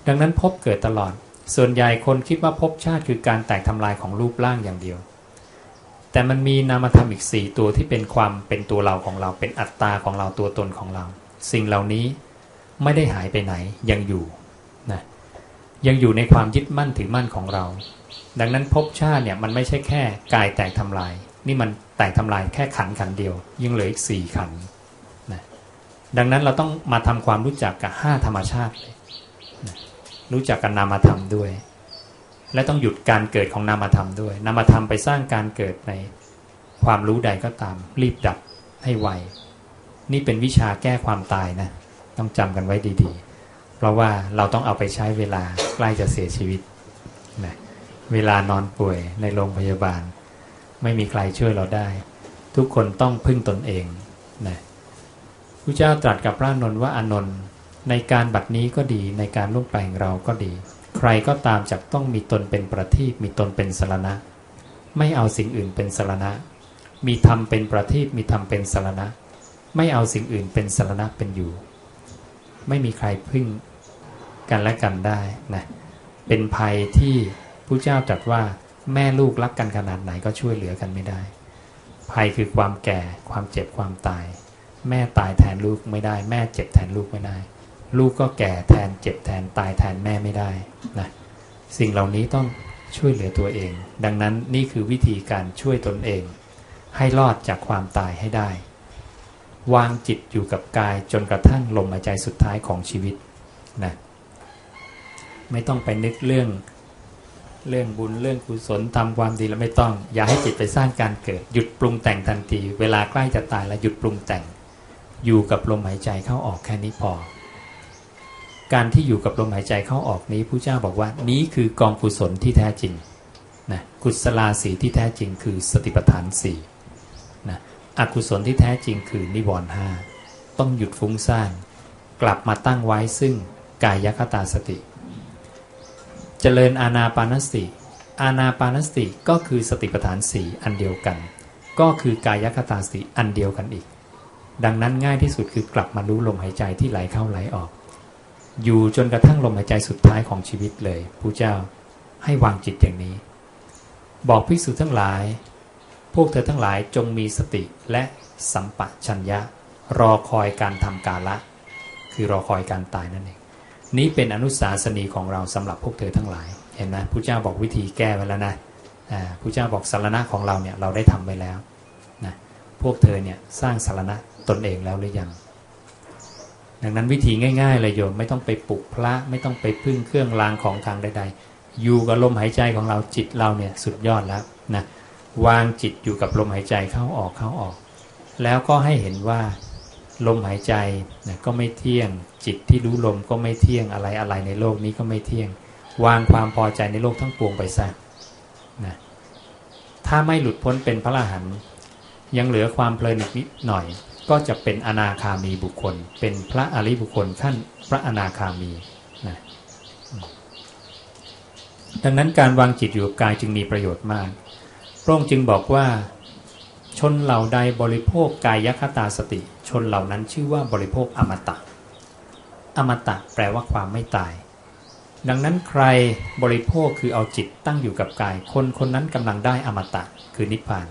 ดังนั้นพบเกิดตลอด ส่วนใหญ่คนคิดว่าภพชาติคือการแตกทำลายของรูปร่างอย่างเดียว แต่มันมีนามธรรมอีกสี่ตัวที่เป็นความเป็นตัวเราของเราเป็นอัตตาของเราตัวตนของเรา สิ่งเหล่านี้ไม่ได้หายไปไหนยังอยู่นะยังอยู่ในความยึดมั่นถือมั่นของเรา ดังนั้นภพชาติเนี่ยมันไม่ใช่แค่กายแตกทำลาย นี่มันแตกทำลายแค่ขันขันเดียว ยังเหลืออีกสี่ขันนะดังนั้นเราต้องมาทำความรู้จักกับห้าธรรมชาติเลย รู้จักกับนามธรรมด้วย และต้องหยุดการเกิดของนามธรรมด้วย นามธรรมไปสร้างการเกิดในความรู้ใดก็ตาม รีบดับให้ไว นี่เป็นวิชาแก้ความตายนะ ต้องจำกันไว้ดีๆ เพราะว่าเราต้องเอาไปใช้เวลาใกล้จะเสียชีวิตนะเวลานอนป่วยในโรงพยาบาล ไม่มีใครช่วยเราได้ ทุกคนต้องพึ่งตนเองนะพระเจ้าตรัสกับพระนนท์ว่าอานนท์ ในการบัดนี้ก็ดีในการล่วงไปของเราก็ดี ใครก็ตามจะต้องมีตนเป็นประทีปมีตนเป็นสรณะ ไม่เอาสิ่งอื่นเป็นสรณะ มีธรรมเป็นประทีปมีธรรมเป็นสรณะ ไม่เอาสิ่งอื่นเป็นสรณะเป็นอยู่ ไม่มีใครพึ่งกันและกันได้นะเป็นภัยที่ผู้เจ้าตรัสว่าแม่ลูกรักกันขนาดไหนก็ช่วยเหลือกันไม่ได้ ภัยคือความแก่ความเจ็บความตาย แม่ตายแทนลูกไม่ได้ แม่เจ็บแทนลูกไม่ได้ ลูกก็แก่แทนเจ็บแทนตายแทนแม่ไม่ได้นะสิ่งเหล่านี้ต้องช่วยเหลือตัวเอง ดังนั้นนี่คือวิธีการช่วยตนเอง ให้รอดจากความตายให้ได้ วางจิตอยู่กับกายจนกระทั่งลมหายใจสุดท้ายของชีวิตนะไม่ต้องไปนึกเรื่องเรื่องบุญเรื่องกุศลทำความดีแล้วไม่ต้อง อย่าให้จิตไปสร้างการเกิด หยุดปรุงแต่งทันที เวลาใกล้จะตายแล้วหยุดปรุงแต่ง อยู่กับลมหายใจเข้าออกแค่นี้พอ การที่อยู่กับลมหายใจเข้าออกนี้ผู้เจ้าบอกว่านี้คือกองกุศลที่แท้จริงนะกุศลาสีที่แท้จริงคือสติปัฏฐานสี่นะอกุศลที่แท้จริงคือนิวรณ์ห้าต้องหยุดฟุ้งซ่านกลับมาตั้งไว้ซึ่งกายคตาสติ เจริญอาณาปานสติ อาณาปานสติก็คือสติปัฏฐานสี่อันเดียวกัน ก็คือกายคตาสติอันเดียวกันอีก ดังนั้นง่ายที่สุดคือกลับมารู้ลมหายใจที่ไหลเข้าไหลออก อยู่จนกระทั่งลมหายใจสุดท้ายของชีวิตเลยผู้เจ้าให้วางจิตอย่างนี้ บอกภิกษุทั้งหลาย พวกเธอทั้งหลายจงมีสติและสัมปชัญญะ รอคอยการทำกาละ คือรอคอยการตายนั่นเองนี้เป็นอนุสาสนีของเราสำหรับพวกเธอทั้งหลาย เห็นไหมผู้เจ้าบอกวิธีแก้ไว้แล้วนะผู้เจ้าบอกสารณะของเราเนี่ยเราได้ทำไปแล้วนะพวกเธอเนี่ยสร้างสารณะตนเองแล้วหรือยัง ดังนั้นวิธีง่ายๆเลยโยมไม่ต้องไปปลุกพระ ไม่ต้องไปพึ่งเครื่องรางของทางใด ๆ อยู่กับลมหายใจของเราจิตเราเนี่ยสุดยอดแล้วนะวางจิตอยู่กับลมหายใจเข้าออกเข้าออก แล้วก็ให้เห็นว่าลมหายใจนะก็ไม่เที่ยง จิตที่รู้ลมก็ไม่เที่ยงอะไรอะไรในโลกนี้ก็ไม่เที่ยง วางความพอใจในโลกทั้งปวงไปซะนะถ้าไม่หลุดพ้นเป็นพระอรหันต์ยังเหลือความเพลินอีกนิดหน่อย ก็จะเป็นอนาคามีบุคคล เป็นพระอริบุคคลขั้นพระอนาคามีนะดังนั้นการวางจิตอยู่กับกายจึงมีประโยชน์มาก พระองค์จึงบอกว่า ชนเหล่าใดบริโภคกายคตาสติ ชนเหล่านั้นชื่อว่าบริโภคอมตะ อมตะแปลว่าความไม่ตาย ดังนั้นใครบริโภคคือเอาจิตตั้งอยู่กับกาย คนคนนั้นกำลังได้อมตะคือนิพพาน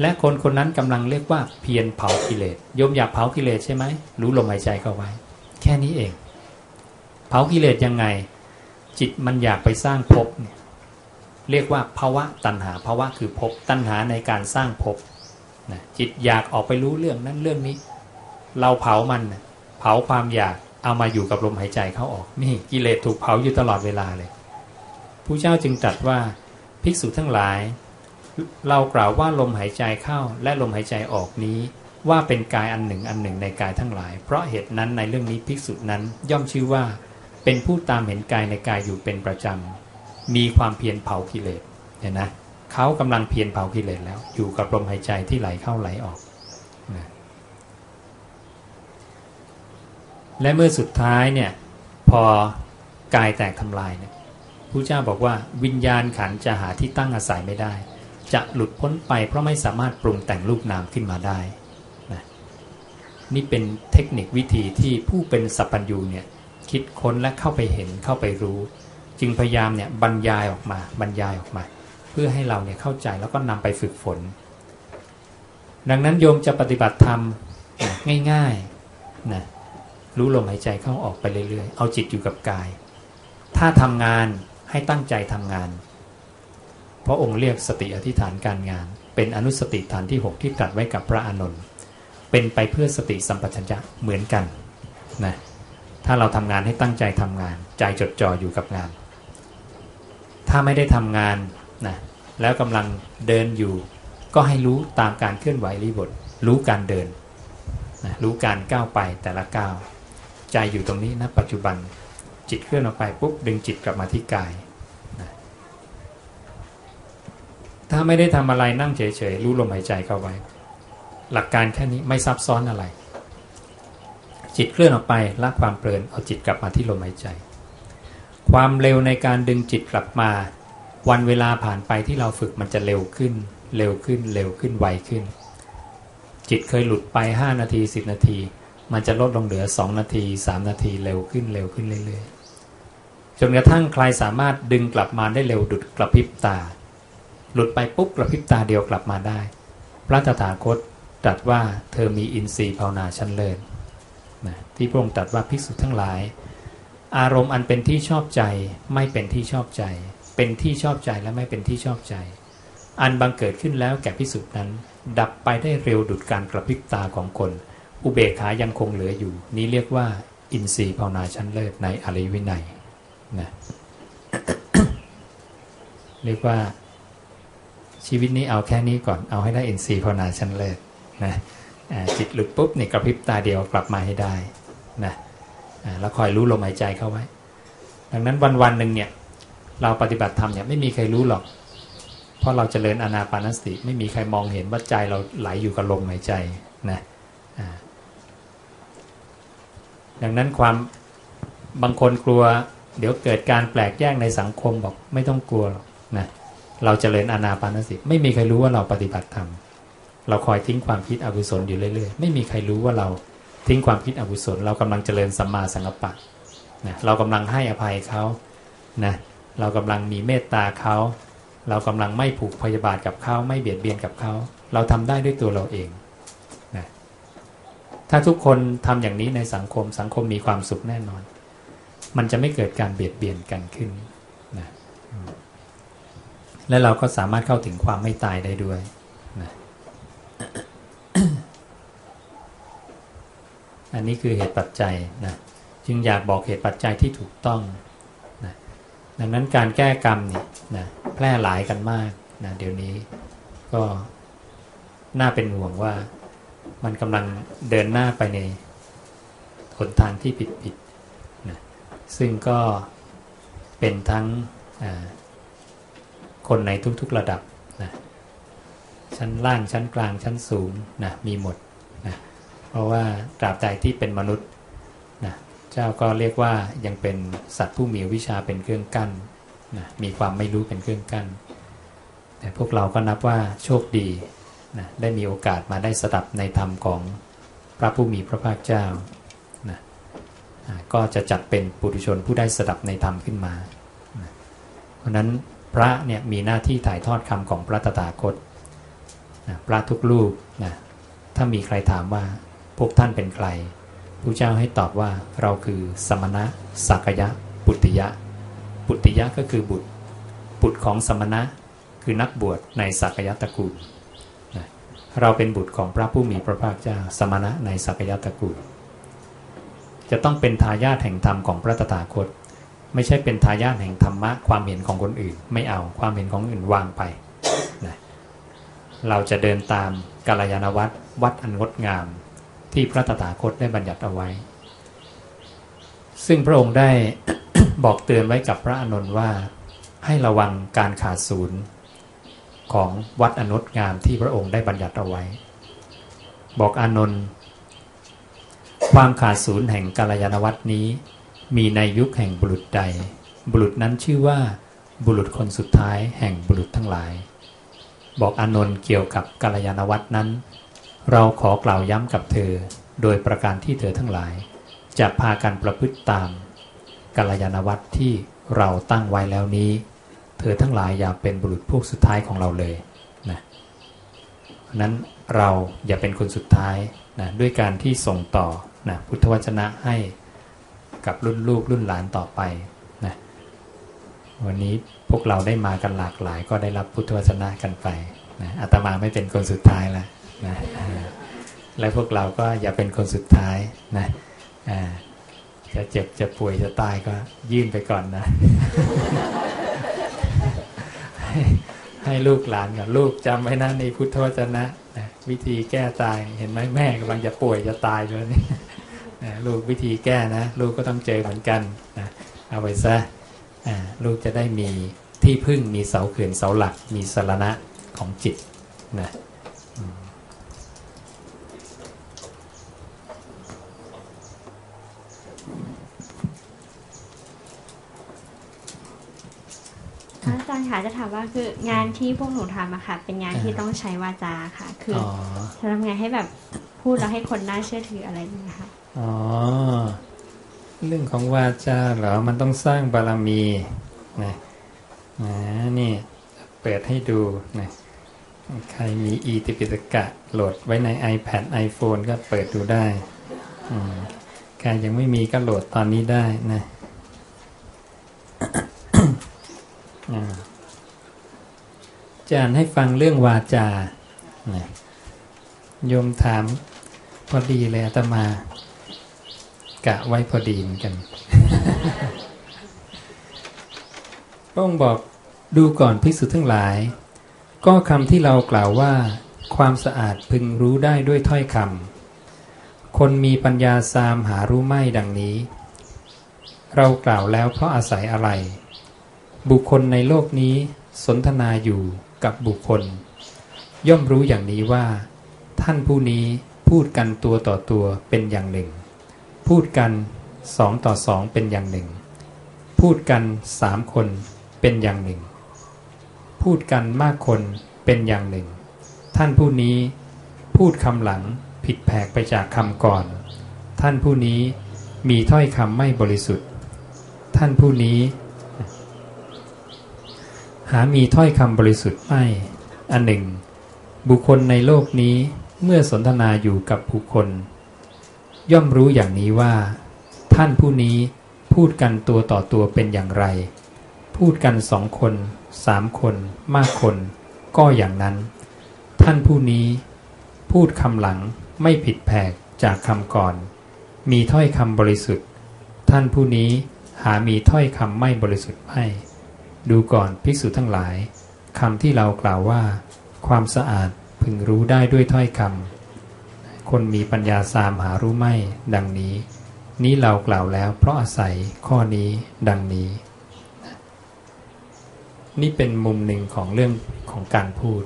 และคนคนนั้นกำลังเรียกว่าเพียรเผากิเลสโยมอยากเผากิเลสใช่ไหมรู้ลมหายใจเข้าไว้ แค่นี้เอง เผากิเลสยังไง จิตมันอยากไปสร้างภพเนี่ยเรียกว่าภาวะตัณหาภาวะคือภพตัณหาในการสร้างภพนะจิตอยากออกไปรู้เรื่องนั้นเรื่องนี้ เราเผามันเผาความอยากเอามาอยู่กับลมหายใจเข้าออกนี่กิเลสถูกเผาอยู่ตลอดเวลาเลยผู้เจ้าจึงตรัสว่าภิกษุทั้งหลาย เรากล่าวว่าลมหายใจเข้าและลมหายใจออกนี้ ว่าเป็นกายอันหนึ่งอันหนึ่งในกายทั้งหลาย เพราะเหตุนั้นในเรื่องนี้ภิกษุนั้นย่อมชื่อว่า เป็นผู้ตามเห็นกายในกายอยู่เป็นประจำ มีความเพียรเผากิเลสเห็นนะเขากำลังเพียรเผากิเลสแล้ว อยู่กับลมหายใจที่ไหลเข้าไหลออกนะและเมื่อสุดท้ายเนี่ยพอกายแตกทำลายเนี่ยพระเจ้าบอกว่าวิญญาณขันจะหาที่ตั้งอาศัยไม่ได้ จะหลุดพ้นไป เพราะไม่สามารถปรุงแต่งรูปนามขึ้นมาได้นะนี่เป็นเทคนิควิธีที่ผู้เป็นสัพพัญญูเนี่ยคิดค้นและเข้าไปเห็นเข้าไปรู้ จึงพยายามเนี่ยบรรยายออกมาบรรยายออกมา เพื่อให้เราเนี่ยเข้าใจแล้วก็นำไปฝึกฝน ดังนั้นโยมจะปฏิบัติธรรมง่ายๆนะรู้ลมหายใจเข้าออกไปเรื่อยๆ เอาจิตอยู่กับกาย ถ้าทำงานให้ตั้งใจทำงาน พราะองค์เรียกสติอธิษฐานการงาน เป็นอนุสติฐานที่ 6 ที่ตรัสไว้กับพระอานนท์เป็นไปเพื่อสติสัมปชัญญะเหมือนกันนะถ้าเราทำงานให้ตั้งใจทำงาน ใจจดจ่ออยู่กับงาน ถ้าไม่ได้ทำงานนะแล้วกำลังเดินอยู่ ก็ให้รู้ตามการเคลื่อนไหวรีบท รู้การเดินนะรู้การก้าวไปแต่ละก้าวใจอยู่ตรงนี้นะปัจจุบันจิตเคลื่อนออกไปปุ๊บดึงจิตกลับมาที่กายนะ ถ้าไม่ได้ทำอะไรนั่งเฉยๆรู้ลมหายใจเข้าไว้ หลักการแค่นี้ไม่ซับซ้อนอะไร จิตเคลื่อนออกไปละความเพลินเอาจิตกลับมาที่ลมหายใจ ความเร็วในการดึงจิตกลับมา วันเวลาผ่านไปที่เราฝึกมันจะเร็วขึ้น เร็วขึ้นเร็วขึ้นไวขึ้น จิตเคยหลุดไป 5 นาที 10 นาที มันจะลดลงเหลือ 2 นาที 3 นาทีเร็วขึ้นเร็วขึ้นเรื่อยๆจนกระทั่งใครสามารถดึงกลับมาได้เร็วดุดกระพริบตา หลุดไปปุ๊บกระพริบตาเดียวกลับมาได้ พระตถาคตตรัสว่าเธอมีอินทรีย์ภาวนาชั้นเลิศนะที่พระองค์ตรัสว่าภิกษุทั้งหลาย อารมณ์อันเป็นที่ชอบใจไม่เป็นที่ชอบใจ เป็นที่ชอบใจและไม่เป็นที่ชอบใจ อันบังเกิดขึ้นแล้วแก่พิสุทธินั้น ดับไปได้เร็วดุดการกระพริบตาของคน อุเบกขายังคงเหลืออยู่ นี้เรียกว่า อินทรีย์ภาวนาชั้นเลิศในอริวินัยนะเรียกว่า ชีวิตนี้เอาแค่นี้ก่อนเอาให้ได้ NC ภาวนาชั้นเลิศนะจิตหลุดปุ๊บเนี่ยกระพริบตาเดียวกลับมาให้ได้นะแล้วคอยรู้ลมหายใจเข้าไว้ ดังนั้นวันวันหนึ่งเนี่ยเราปฏิบัติธรรมเนี่ยไม่มีใครรู้หรอก เพราะเราจเจริญอนาปานสติ ไม่มีใครมองเห็นว่าใจเราไหลอยู่กับลมหายใจนะดังนั้นความบางคนกลัว เดี๋ยวเกิดการแปลกแยกในสังคมบอกไม่ต้องกลัวหรอกนะ เราจเจริญอนาปานสติไม่มีใครรู้ว่าเราปฏิบัติธรรมเราคอยทิ้งความคิดอกุศลอยู่เรื่อยๆ ไม่มีใครรู้ว่าเราทิ้งความคิดอกุศล เรากำลังเจริญสัมมาสังกัปปะนะเรากำลังให้อภัยเขานะเรากำลังมีเมตตาเขา เรากำลังไม่ผูกพยาบาทกับเขาไม่เบียดเบียนกับเขา เราทำได้ด้วยตัวเราเองนะถ้าทุกคนทำอย่างนี้ในสังคมสังคมมีความสุขแน่นอน มันจะไม่เกิดการเบียดเบียนกันขึ้น และเราก็สามารถเข้าถึงความไม่ตายได้ด้วยนะอันนี้คือเหตุปัจจัยนะจึงอยากบอกเหตุปัจจัยที่ถูกต้องนะดังนั้นการแก้กรรมเนี่ยนะแพร่หลายกันมากนะเดี๋ยวนี้ก็น่าเป็นห่วงว่ามันกำลังเดินหน้าไปในหนทางที่ผิดๆนะซึ่งก็เป็นทั้ง คนในทุกๆระดับนะชั้นล่างชั้นกลางชั้นสูงนะมีหมดนะเพราะว่าตราบใดที่เป็นมนุษย์นะเจ้าก็เรียกว่ายังเป็นสัตว์ผู้มีวิชาเป็นเครื่องกั้นนะมีความไม่รู้เป็นเครื่องกั้น แต่พวกเราก็นับว่าโชคดีนะได้มีโอกาสมาได้สดับในธรรมของพระผู้มีพระภาคเจ้านะก็จะจัดเป็นปุถุชนผู้ได้สดับในธรรมขึ้นมานะเพราะนั้น ระเนี่ยมีหน้าที่ถ่ายทอดคำของพระตถาคตนะพระทุกรูปนะถ้ามีใครถามว่าพวกท่านเป็นใครพระเจ้าให้ตอบว่าเราคือสมณะสักยะ ปุติยะ ปุติยะก็คือบุตร บุตรของสมณะคือนักบวชในสักยะตระกูลเราเป็นบุตรของพระผู้มีพระภาคเจ้า สมณะในสักยะตระกูลจะต้องเป็นทายาทแห่งธรรมของพระตถาคต ไม่ใช่เป็นทายาทแห่งธรรมะความเห็นของคนอื่น ไม่เอาความเห็นของอื่นวางไปนะเราจะเดินตามกาลยานวัตรวัดอันงดงาม ที่พระตถาคตได้บัญญัติเอาไว้ ซึ่งพระองค์ได้บอกเตือนไว้กับพระอนุนว่าให้ระวังการขาดศูนย์ของวัดอนุตงามที่พระองค์ได้บัญญัติเอาไว้ บอกอานนท์ความขาดศูนย์แห่งกาลยานวัตนี้ มีในยุคแห่งบุรุษใด บุรุษนั้นชื่อว่าบุรุษคนสุดท้ายแห่งบุรุษทั้งหลาย บอกอานนท์เกี่ยวกับกาลยานวัตนั้น เราขอกล่าวย้ำกับเธอ โดยประการที่เธอทั้งหลาย จะพากันประพฤติตามกัลยาณวัตรที่เราตั้งไว้แล้วนี้ เธอทั้งหลายอย่าเป็นบุรุษพวกสุดท้ายของเราเลยนะนั้นเราอย่าเป็นคนสุดท้ายนะด้วยการที่ส่งต่อนะพุทธวจนะให้ กับรุ่นลูกรุ่นหลานต่อไปนะวันนี้พวกเราได้มากันหลากหลาย ก็ได้รับพุทธวจนะกันไปนะอาตมาไม่เป็นคนสุดท้ายล้วนะและพวกเราก็อย่าเป็นคนสุดท้ายนะจะเจ็บจะป่วยจะตายก็ยื่นไปก่อนนะ ให้ลูกหลานกับลูกจำไว้นะในพุทธวจนะนะ วิธีแก้ตายเห็นไหมแม่กำลังจะป่วยจะตายเลยนี่ นะลูกวิธีแก้นะ ลูกก็ต้องเจอเหมือนกันนะเอาไว้ซะลูกจะได้มีที่พึ่งมีเสาเขื่อนเสาหลัก มีสารณะของจิตนะอาจารย์ค่ะจะถามว่าคืองานที่พวกหนูทำอะค่ะ เป็นงานที่ต้องใช้วาจาค่ะ คือจะทำไงให้แบบพูดแล้วให้คนน่าเชื่อถืออะไรอย่างเงี้ยค่ะอ๋อ เรื่องของวาจาเหรอ มันต้องสร้างบารมีนะนะนี่เปิดให้ดูนะใครมีอีติปิตกะโหลดไว้ใน iPad iPhone ก็เปิดดูได้ใครยังไม่มีก็โหลดตอนนี้ได้นะจานให้ฟังเรื่องวาจาโยมถามพอดีเลยอาตมา กะไว้พอดีเหมือนกันต้องค์บอกดูก่อนภิกษุทั้งหลาย ก็คำที่เรากล่าวว่า ความสะอาดพึงรู้ได้ด้วยถ้อยคำคนมีปัญญาสามหารู้ไม่ดังนี้ เรากล่าวแล้วเพราะอาศัยอะไร บุคคลในโลกนี้สนทนาอยู่กับบุคคล ย่อมรู้อย่างนี้ว่า ท่านผู้นี้พูดกันตัวต่อตัวเป็นอย่างหนึ่ง พูดกันสองต่อสองเป็นอย่างหนึ่ง พูดกันสามคนเป็นอย่างหนึ่ง พูดกันมากคนเป็นอย่างหนึ่ง ท่านผู้นี้พูดคำหลังผิดแผกไปจากคำก่อน ท่านผู้นี้มีถ้อยคำไม่บริสุทธิ์ ท่านผู้นี้ หามีถ้อยคำบริสุทธิ์ไม่อันหนึ่ง บุคคลในโลกนี้เมื่อสนทนาอยู่กับบุคคล ย่อมรู้อย่างนี้ว่า ท่านผู้นี้พูดกันตัวต่อตัวเป็นอย่างไร พูดกันสองคนสามคน มากคน ก็อย่างนั้น ท่านผู้นี้ พูดคำหลังไม่ผิดแผกจากคำก่อน มีถ้อยคำบริสุทธิ์ ท่านผู้นี้หามีถ้อยคำไม่บริสุทธิ์ไม่ ดูก่อนภิกษุทั้งหลายคำที่เรากล่าวว่า ความสะอาดพึงรู้ได้ด้วยถ้อยคำ คนมีปัญญาสามหารู้ไม่ดังนี้ นี้เรากล่าวแล้ว เพราะอาศัยข้อนี้ดังนี้ นี่เป็นมุมหนึ่งของเรื่องของการพูด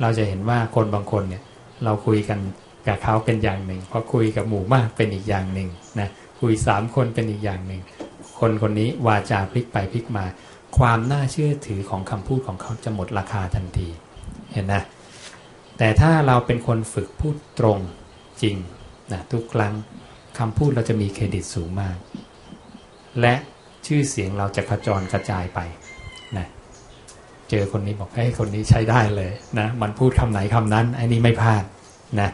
เราจะเห็นว่าคนบางคนเนี่ยเราคุยกันกับเขาเป็นอย่างหนึ่งพอคุยกับหมู่มากเป็นอีกอย่างหนึ่งนะคุยสามคนเป็นอีกอย่างหนึ่งคนคนนี้วาจาพลิกไปพลิกมา ความน่าเชื่อถือของคำพูดของเขาจะหมดราคาทันที เห็นนะแต่ถ้าเราเป็นคนฝึกพูดตรง จริงนะทุกครั้งคำพูดเราจะมีเครดิตสูงมาก และชื่อเสียงเราจะกระจรกระจายไปนะเจอคนนี้บอกให้คนนี้ใช้ได้เลยนะมันพูดคำไหนคำนั้นไอ้นี้ไม่พลาดนะ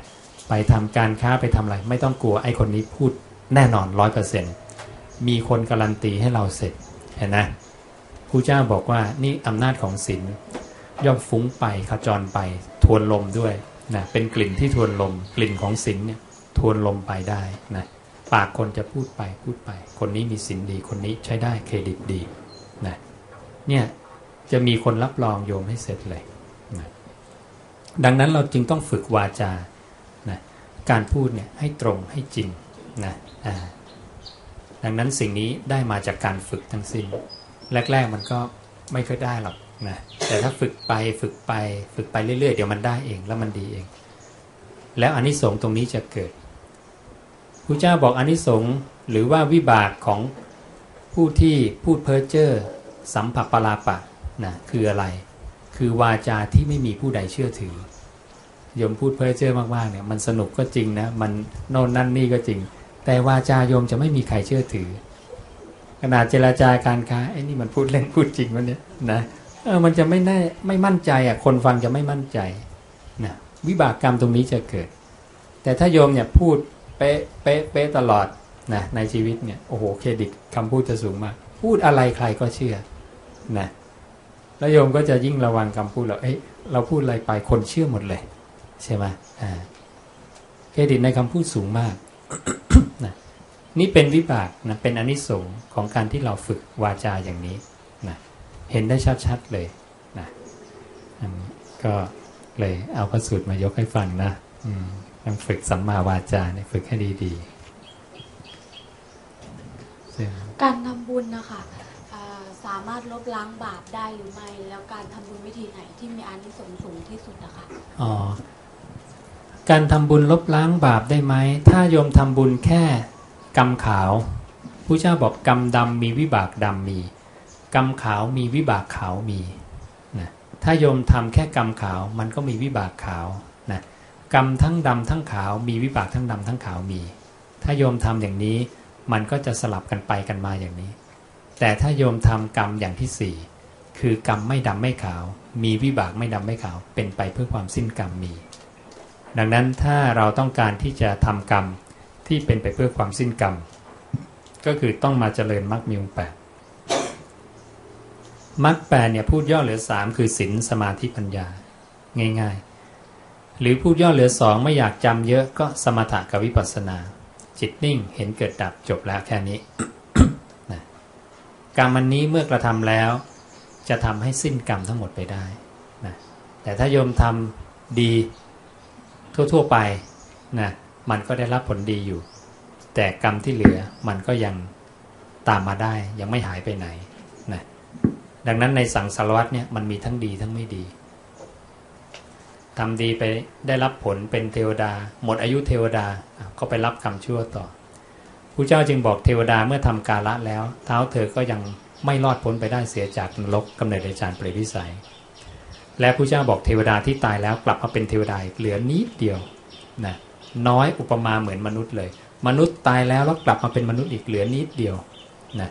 ไปทำการค้าไปทำอะไร ไม่ต้องกลัวไอ้คนนี้พูดแน่นอนร้อยเปอร์เซ็นต์มีคนการันตีให้เราเสร็จเห็นนะครูเจ้าบอกว่านี่อำนาจของศีลย่อมฟุ้งไปขจรไปทวนลมด้วย นะเป็นกลิ่นที่ทวนลม กลิ่นของศีลเนี่ยทวนลมไปได้นะปากคนจะพูดไปพูดไป คนนี้มีศีลดีคนนี้ใช้ได้เครดิตดีนะเนี่ยจะมีคนรับรองโยมให้เสร็จเลยนะดังนั้นเราจึงต้องฝึกวาจานะการพูดเนี่ยให้ตรงให้จริงนะดังนั้นสิ่งนี้ได้มาจากการฝึกทั้งสิ้นแรก ๆ มันก็ไม่ค่อยได้หรอก นะแต่ถ้าฝึกไปฝึกไป ฝึกไปเรื่อยๆ เดี๋ยวมันได้เองแล้วมันดีเอง แล้วอนนิสงส์ตรงนี้จะเกิดพระเจ้าบอกอนนิสงส์หรือว่าวิบากของผู้ที่พูดเพ้อเจ้อสัมผัสปลาปะนะคืออะไร คือวาจาที่ไม่มีผู้ใดเชื่อถือ โยมพูดเพ้อเจ้อมากๆเนี่ยมันสนุกก็จริงนะมันโน่นนั่นนี่ก็จริง แต่วาจาโยมจะไม่มีใครเชื่อถือขนาดเจราจาการค้าไอ้นี่มันพูดเล่นพูดจริงวะเนี่ยนะ เออมันจะไม่แน่ไม่มั่นใจอะคนฟังจะไม่มั่นใจนะวิบากกรรมตรงนี้จะเกิด แต่ถ้าโยมเนี่ยพูดเป๊ะเป๊ะเป๊ะตลอดนะในชีวิตเนี่ยโอ้โหเครดิตคำพูดจะสูงมาก พูดอะไรใครก็เชื่อนะแล้วโยมก็จะยิ่งระวังคำพูดเราเอ้ยเราพูดอะไรไปคนเชื่อหมดเลย ใช่ไหมอ่าเครดิตในคำพูดสูงมากนะนี่เป็นวิบากนะเป็นอนิสงส์ของการที่เราฝึกวาจาอย่างนี้ เห็นได้ชัดๆเลยนะก็เลยเอาพระสูตรมายกให้ฟังนะต้องฝึกสัมมาวาจาเนี่ยฝึกให้ดีๆ การทำบุญนะคะสามารถลบล้างบาปได้หรือไม่ แล้วการทำบุญวิธีไหนที่มีอานิสงส์สูงที่สุดนะคะอ๋อการทำบุญลบล้างบาปได้ไหม ถ้าโยมทำบุญแค่กรรมขาว ผู้เจ้าบอกกรรมดำมีวิบากดำมี กรรมขาวมีวิบากขาวมีนะถ้าโยมทำแค่กรรมขาวมันก็มีวิบากขาวนะกรรมทั้งดำทั้งขาวมีวิบากทั้งดำทั้งขาวมี ถ้าโยมทำอย่างนี้มันก็จะสลับกันไปกันมาอย่างนี้ แต่ถ้าโยมทำกรรมอย่างที่สี่คือกรรมไม่ดำไม่ขาว มีวิบากไม่ดำไม่ขาว เป็นไปเพื่อความสิ้นกรรมมี ดังนั้นถ้าเราต้องการที่จะทำกรรมที่เป็นไปเพื่อความสิ้นกรรม ก็คือต้องมาเจริญมรรคมีองค์แปด มรรคแปดเนี่ยพูดย่อเหลือสามคือศีลสมาธิปัญญา ง่าย ๆ หรือพูดย่อเหลือสองไม่อยากจำเยอะก็สมถะกับวิปัสสนา จิตนิ่งเห็นเกิดดับจบแล้วแค่นี้นะกรรมอันนี้เมื่อกระทำแล้ว จะทำให้สิ้นกรรมทั้งหมดไปได้นะแต่ถ้าโยมทำดีทั่วๆไปนะมันก็ได้รับผลดีอยู่ แต่กรรมที่เหลือมันก็ยังตามมาได้ยังไม่หายไปไหน ดังนั้นในสังสารวัตเนี่ยมันมีทั้งดีทั้งไม่ดีทำดีไปได้รับผลเป็นเทวดา หมดอายุเทวดาก็ไปรับกรรมชั่วต่อพระเจ้าจึงบอกเทวดาเมื่อทำกาละแล้ว เท้าเธอก็ยังไม่รอดพ้นไปได้เสียจากนรกกำเนิดในจานเปรตวิสัย และพระเจ้าบอกเทวดาที่ตายแล้วกลับมาเป็นเทวดาเหลือนิดเดียวนะน้อยอุปมาเหมือนมนุษย์เลย มนุษย์ตายแล้วแล้วกลับมาเป็นมนุษย์อีกเหลือนิดเดียวนะ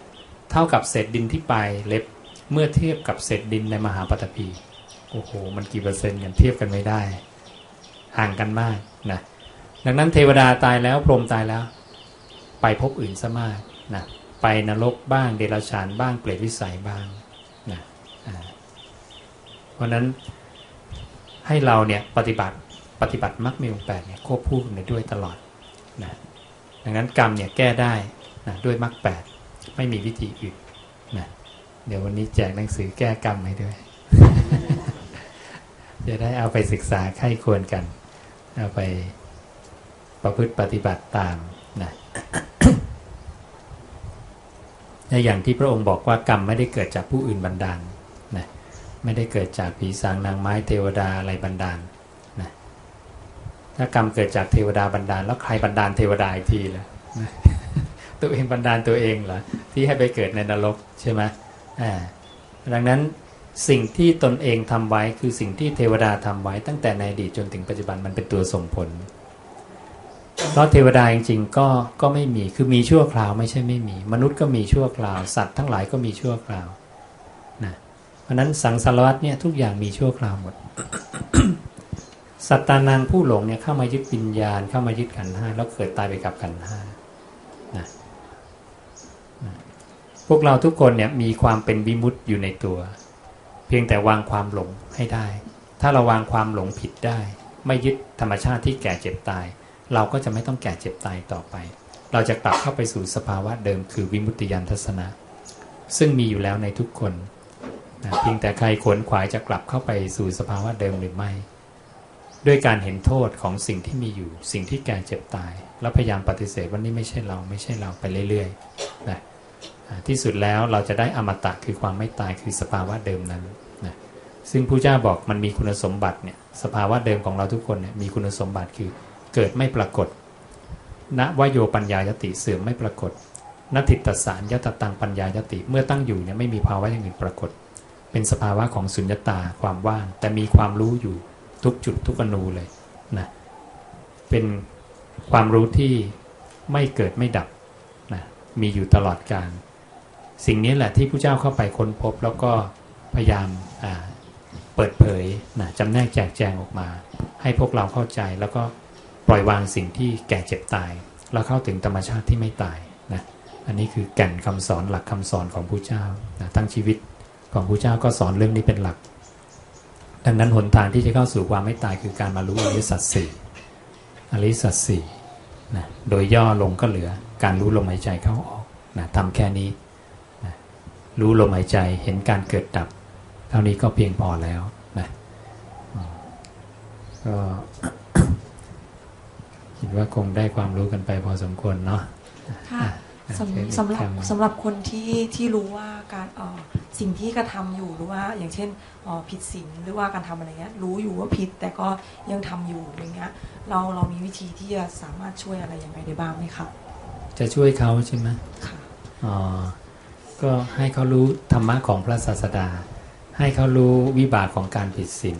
เท่ากับเศษดินที่ปลายเล็บ เมื่อเทียบกับเศษดินในมหาปฐพีโอ้โหมันกี่เปอร์เซ็นต์กันเทียบกันไม่ได้ ห่างกันมากนะดังนั้นเทวดาตายแล้วพรหมตายแล้ว ไปพบอื่นซะมากนะไปนรกบ้างเดรัจฉานบ้างเปรตวิสัยบ้างนะเพราะนั้นให้เราเนี่ยปฏิบัติปฏิบัติมรรคมีองแปดเนี่ยควบคู่กันด้วยตลอดนะดังนั้นกรรมเนี่ยแก้ได้นะด้วยมรรคแปดไม่มีวิธีอื่น เดี๋ยววันนี้แจกหนังสือแก้กรรมให้ด้วย จะได้เอาไปศึกษาไข้ควรกัน เอาไปประพฤติปฏิบัติตามนะในอย่างที่พระองค์บอกว่ากรรมไม่ได้เกิดจากผู้อื่นบันดาลนะไม่ได้เกิดจากผีสางนางไม้เทวดาอะไรบันดาลนะถ้ากรรมเกิดจากเทวดาบันดาล แล้วใครบันดาลเทวดาอีกทีล่ะนะตัวเองบันดาลตัวเองเหรอที่ให้ไปเกิดในนรกใช่ไหมอ่า ดังนั้นสิ่งที่ตนเองทำไว้คือสิ่งที่เทวดาทำไว้ตั้งแต่ในอดีตจนถึงปัจจุบันมันเป็นตัวส่งผล เพราะเทวดาจริงๆก็ก็ไม่มีคือมีชั่วคราวไม่ใช่ไม่มี มนุษย์ก็มีชั่วคราว สัตว์ทั้งหลายก็มีชั่วคราวนะเพราะนั้นสังสารวัตเนี่ยทุกอย่างมีชั่วคราวหมด สัตตานังผู้หลงเนี่ยเข้ามายึดวิญญาณเข้ามายึดขันห้าแล้วเกิดตายไปกับขันห้านะ พวกเราทุกคนเนี่ยมีความเป็นวิมุตต์อยู่ในตัว เพียงแต่วางความหลงให้ได้ ถ้าเราวางความหลงผิดได้ ไม่ยึดธรรมชาติที่แก่เจ็บตาย เราก็จะไม่ต้องแก่เจ็บตายต่อไป เราจะกลับเข้าไปสู่สภาวะเดิมคือวิมุตติยานทัศนะ ซึ่งมีอยู่แล้วในทุกคนนะเพียงแต่ใครขวนขวายจะกลับเข้าไปสู่สภาวะเดิมหรือไม่ ด้วยการเห็นโทษของสิ่งที่มีอยู่ สิ่งที่แก่เจ็บตาย แล้วพยายามปฏิเสธว่านี่ไม่ใช่เราไม่ใช่เราไปเรื่อยๆนะ ที่สุดแล้วเราจะได้อมตะคือความไม่ตายคือสภาวะเดิมนั้นนะซึ่งพระเจ้าบอกมันมีคุณสมบัติเนี่ยสภาวะเดิมของเราทุกคนเนี่ยมีคุณสมบัติคือเกิดไม่ปรากฏณวโยปัญญายติเสื่อมไม่ปรากฏนติตสารยตตังปัญญายติ เมื่อตั้งอยู่เนี่ยไม่มีภาวะอย่างอื่นปรากฏ เป็นสภาวะของสุญญตาความว่าง แต่มีความรู้อยู่ทุกจุดทุกอนูเลยนะเป็นความรู้ที่ไม่เกิดไม่ดับนะมีอยู่ตลอดการ สิ่งนี้แหละที่พระเจ้าเข้าไปค้นพบ แล้วก็พยายามเปิดเผยนะจำแนกแจกแจงออกมา ให้พวกเราเข้าใจแล้วก็ปล่อยวางสิ่งที่แก่เจ็บตาย แล้วเข้าถึงธรรมชาติที่ไม่ตายนะอันนี้คือแก่นคำสอนหลักคำสอนของพระเจ้านะทั้งชีวิตของพระเจ้าก็สอนเรื่องนี้เป็นหลัก ดังนั้นหนทางที่จะเข้าสู่ความไม่ตายคือการมารู้อริสัตสี่อริสัตสี่นะโดยย่อลงก็เหลือการรู้ลมหายใจเข้าออกนะทำแค่นี้ รู้ลมหายใจเห็นการเกิดดับ เท่านี้ก็เพียงพอแล้วนะก็คิดว่าคงได้ความรู้กันไปพอสมควรเนาะค่ะสำสำหรับสำหรับคนที่ที่รู้ว่าการเอ่อสิ่งที่กระทำอยู่หรือว่าอย่างเช่นเอ่อผิดศีลหรือว่าการทำอะไรเงี้ยรู้อยู่ว่าผิดแต่ก็ยังทำอยู่อย่างเงี้ยเราเรามีวิธีที่จะสามารถช่วยอะไรยังไงได้บ้างไหมคะจะช่วยเขาใช่ไหมค่ะอ๋อ ก็ให้เขารู้ธรรมะของพระศาสดา ให้เขารู้วิบากของการผิดศีล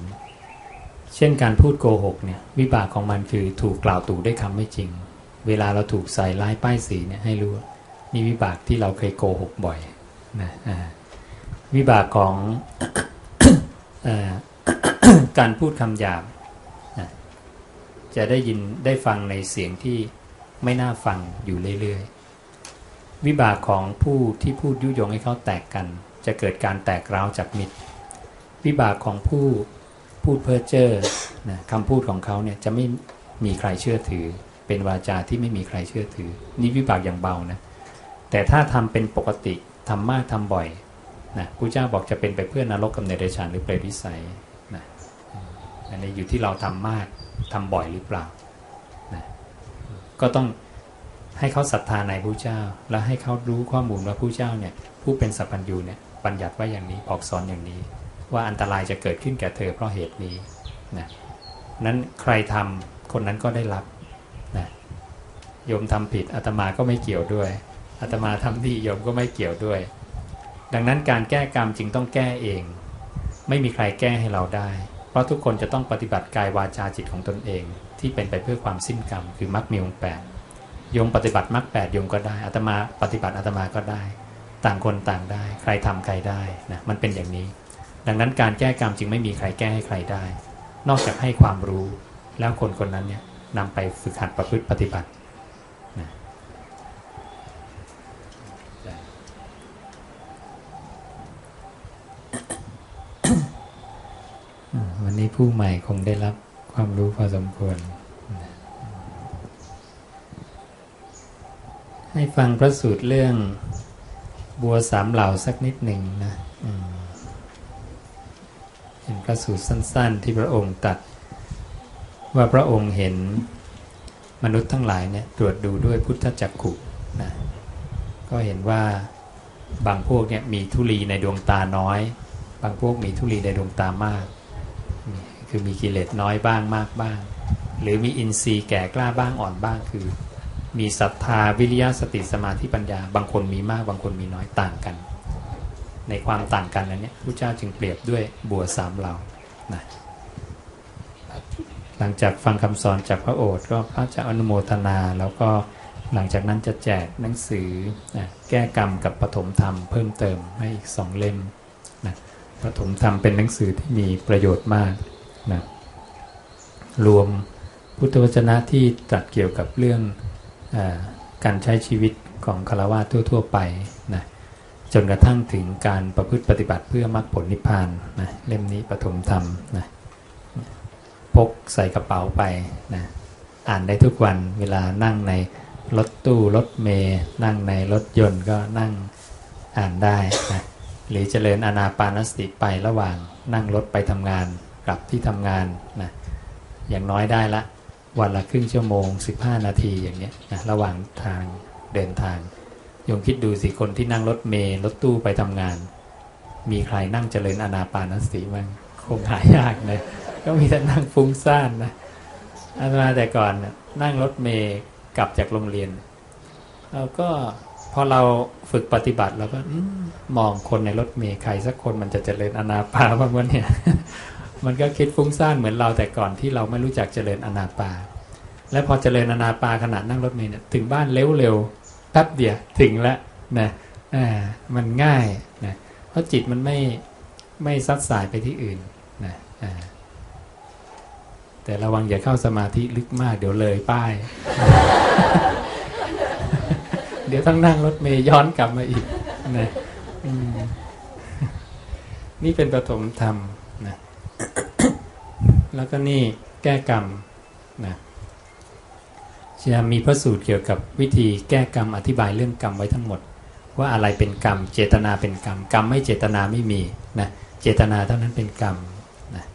เช่นการพูดโกหกเนี่ยวิบากของมันคือถูกกล่าวตู่ด้วยคำไม่จริง เวลาเราถูกใส่ร้ายป้ายสีเนี่ยให้รู้นี่วิบากที่เราเคยโกหกบ่อยนะวิบากของการพูดคำหยาบจะได้ยินได้ฟังในเสียงที่ไม่น่าฟังอยู่เรื่อยๆ วิบากของผู้ที่พูดยุยงให้เขาแตกกัน จะเกิดการแตกร้าวจากมิตร วิบากของผู้พูดเพ้อเจ้อนะคำพูดของเขาเนี่ยจะไม่มีใครเชื่อถือ เป็นวาจาที่ไม่มีใครเชื่อถือ นี่วิบากอย่างเบานะแต่ถ้าทำเป็นปกติทำมากทำบ่อยนะพระเจ้าบอกจะเป็นไปเพื่อนรกกับเนรชานหรือเปรตวิสัยนะอันนี้อยู่ที่เราทำมากทำบ่อยหรือเปล่านะก็ต้อง ให้เขาศรัทธาในพระเจ้า และให้เขารู้ข้อมูลว่าพระเจ้าเนี่ยผู้เป็นสัพพัญญูเนี่ยบัญญัติไว้อย่างนี้บอกสอนอย่างนี้ ว่าอันตรายจะเกิดขึ้นแก่เธอเพราะเหตุนี้นะนั้นใครทำคนนั้นก็ได้รับนะโยมทำผิดอาตมาก็ไม่เกี่ยวด้วยอาตมาทำดีโยมก็ไม่เกี่ยวด้วย ดังนั้นการแก้กรรมจึงต้องแก้เอง ไม่มีใครแก้ให้เราได้ เพราะทุกคนจะต้องปฏิบัติกายวาจาจิตของตนเอง ที่เป็นไปเพื่อความสิ้นกรรมคือมรรคมีองค์แปด โยมปฏิบัติมรรคแปดโยมก็ได้อาตมาปฏิบัติอาตมาก็ได้ ต่างคนต่างได้ ใครทำใครได้นะมันเป็นอย่างนี้ ดังนั้นการแก้กรรมจึงไม่มีใครแก้ให้ใครได้ นอกจากให้ความรู้แล้วคนคนนั้นเนี่ยนำไปฝึกหัดประพฤติปฏิบัตินะวันนี้ผู้ใหม่คงได้รับความรู้พอสมควร ให้ฟังพระสูตรเรื่องบัวสามเหล่าสักนิดหนึ่งนะเป็นพระสูตรสั้น ๆ ที่พระองค์ตัด ว่าพระองค์เห็นมนุษย์ทั้งหลายเนี่ยตรวจดูด้วยพุทธจักขุนะก็เห็นว่าบางพวกเนี่ยมีทุลีในดวงตาน้อย บางพวกมีทุลีในดวงตามาก คือมีกิเลสน้อยบ้างมากบ้าง หรือมีอินทรีย์แก่กล้าบ้างอ่อนบ้างคือ มีศรัทธาวิริยะสติสมาธิปัญญา บางคนมีมากบางคนมีน้อยต่างกัน ในความต่างกันนั้นเนี่ยพระเจ้าจึงเปรียบด้วยบัวสามเหล่านะหลังจากฟังคำสอนจากพระโอษฐ์ก็พระจะอนุโมทนา แล้วก็หลังจากนั้นจะแจกหนังสือนะแก้กรรมกับปฐมธรรมเพิ่มเติมให้อีกสองเล่มนะปฐมธรรมเป็นหนังสือที่มีประโยชน์มากนะรวมพุทธวจนะที่ตรัสเกี่ยวกับเรื่อง การใช้ชีวิตของคารวะทั่ว ๆ ไปนะจนกระทั่งถึงการประพฤติปฏิบัติเพื่อมรรคผลนิพพานนะเล่มนี้ปฐมธรรมนะพกใส่กระเป๋าไปนะอ่านได้ทุกวันเวลานั่งในรถตู้รถเมย์นั่งในรถยนต์ก็นั่งอ่านได้นะหรือเจริญอนาปานสติไประหว่างนั่งรถไปทำงานกลับที่ทำงานนะอย่างน้อยได้ละ วันละครึ่งชั่วโมง 15 นาทีอย่างเงี้ยนะระหว่างทางเดินทางโยมคิดดูสิคนที่นั่งรถเมล์รถตู้ไปทำงาน มีใครนั่งเจริญอนาปานสติบ้างคงหายากเลยก็มีแต่นั่งฟุ้งซ่านนะอาตมาแต่ก่อนนั่งรถเมล์กลับจากโรงเรียนเราก็พอเราฝึกปฏิบัติเราก็มองคนในรถเมล์ใครสักคนมันจะเจริญอนาปาบ้างวะเนี่ย มันก็คิดฟุ้งซ่านเหมือนเราแต่ก่อนที่เราไม่รู้จักเจริญอนาปา และพอเจริญอนาปาขนาดนั่งรถเมล์เนี่ยถึงบ้านเร็วๆแป๊บเดียวถึงแล้วนะอ่ามันง่ายนะเพราะจิตมันไม่ไม่ซัดสายไปที่อื่นนะอ่าแต่ระวังอย่าเข้าสมาธิลึกมากเดี๋ยวเลยป้าย เดี๋ยวต้องนั่งรถเมย์ย้อนกลับมาอีกนะนี่เป็นปฐมธรรมนะแล้วก็นี่แก้กรรมนะ จะมีพระสูตรเกี่ยวกับวิธีแก้กรรมอธิบายเรื่องกรรมไว้ทั้งหมด ว่าอะไรเป็นกรรม เจตนาเป็นกรรม กรรมไม่เจตนาไม่มีนะเจตนาเท่านั้นเป็นกรรมนะ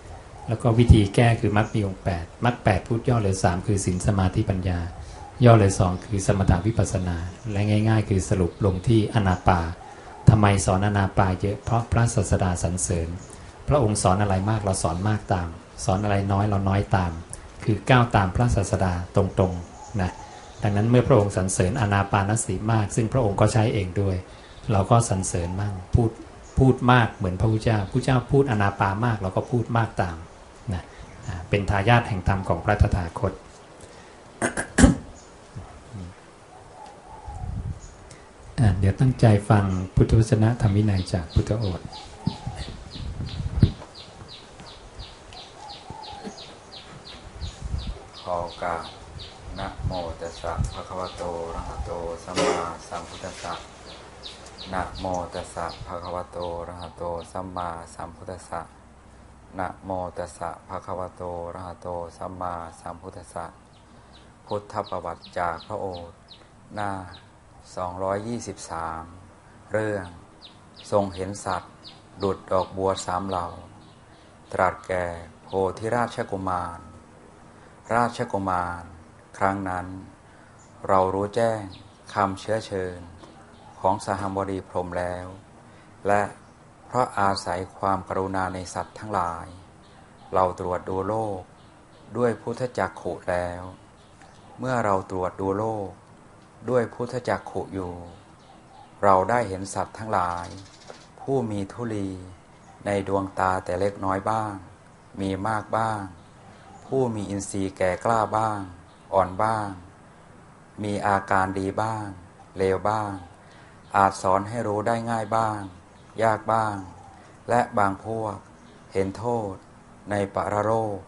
แล้วก็วิธีแก้คือมรรคมีองแปดมรรคแปดพูดย่อเลยสามคือศีลสมาธิปัญญา ย่อเลยสองคือสมถาวิปัสนา และง่าย ๆ คือสรุปลงที่อนาปาทำไมสอนอนาปาเยอะเพราะพระศาสดาสรรเสริญ พระองค์สอนอะไรมากเราสอนมากตาม สอนอะไรน้อยเราน้อยตาม คือก้าวตามพระศาสดาตรงๆ นะดังนั้นเมื่อพระองค์สรรเสริญอนาปานสติมาก ซึ่งพระองค์ก็ใช้เองด้วย เราก็สรรเสริญมั่งพูดพูดมากเหมือนพระพุทธเจ้าพระเจ้าพูดอนาปามากเราก็พูดมากตามนะเป็นทายาทแห่งธรรมของพระตถาคต เดี๋ยวตั้งใจฟังพุทธวจนะธรรมวินัยจากพุทธโอษฐ์ขอกา นะโมตัสสะภะคะวะโตระหะโตสัมมาสัมพุทธัสสะนะโมตัสสะภะคะวะโตระหะโตสัมมาสัมพุทธัสสะนะโมตัสสะภะคะวะโตระหะโตสัมมาสัมพุทธัสสะพุทธประวัติจากพระโอษฐ์หน้า 223 เรื่อง ทรงเห็นสัตว์ ดุดดอกบัวสามเหล่า ตรัสแก่โพธิราชกุมาร ราชกุมาร ครั้งนั้น เรารู้แจ้งคำเชื้อเชิญของสหบดีพรมแล้ว และเพราะอาศัยความกรุณาในสัตว์ทั้งหลาย เราตรวจดูโลกด้วยพุทธจักขุแล้ว เมื่อเราตรวจดูโลก ด้วยพุทธจักขุอยู่ เราได้เห็นสัตว์ทั้งหลาย ผู้มีทุลีในดวงตาแต่เล็กน้อยบ้าง มีมากบ้าง ผู้มีอินทรีย์แก่กล้าบ้าง อ่อนบ้าง มีอาการดีบ้าง เลวบ้าง อาจสอนให้รู้ได้ง่ายบ้าง ยากบ้าง และบางพวก เห็นโทษ ในปรโรค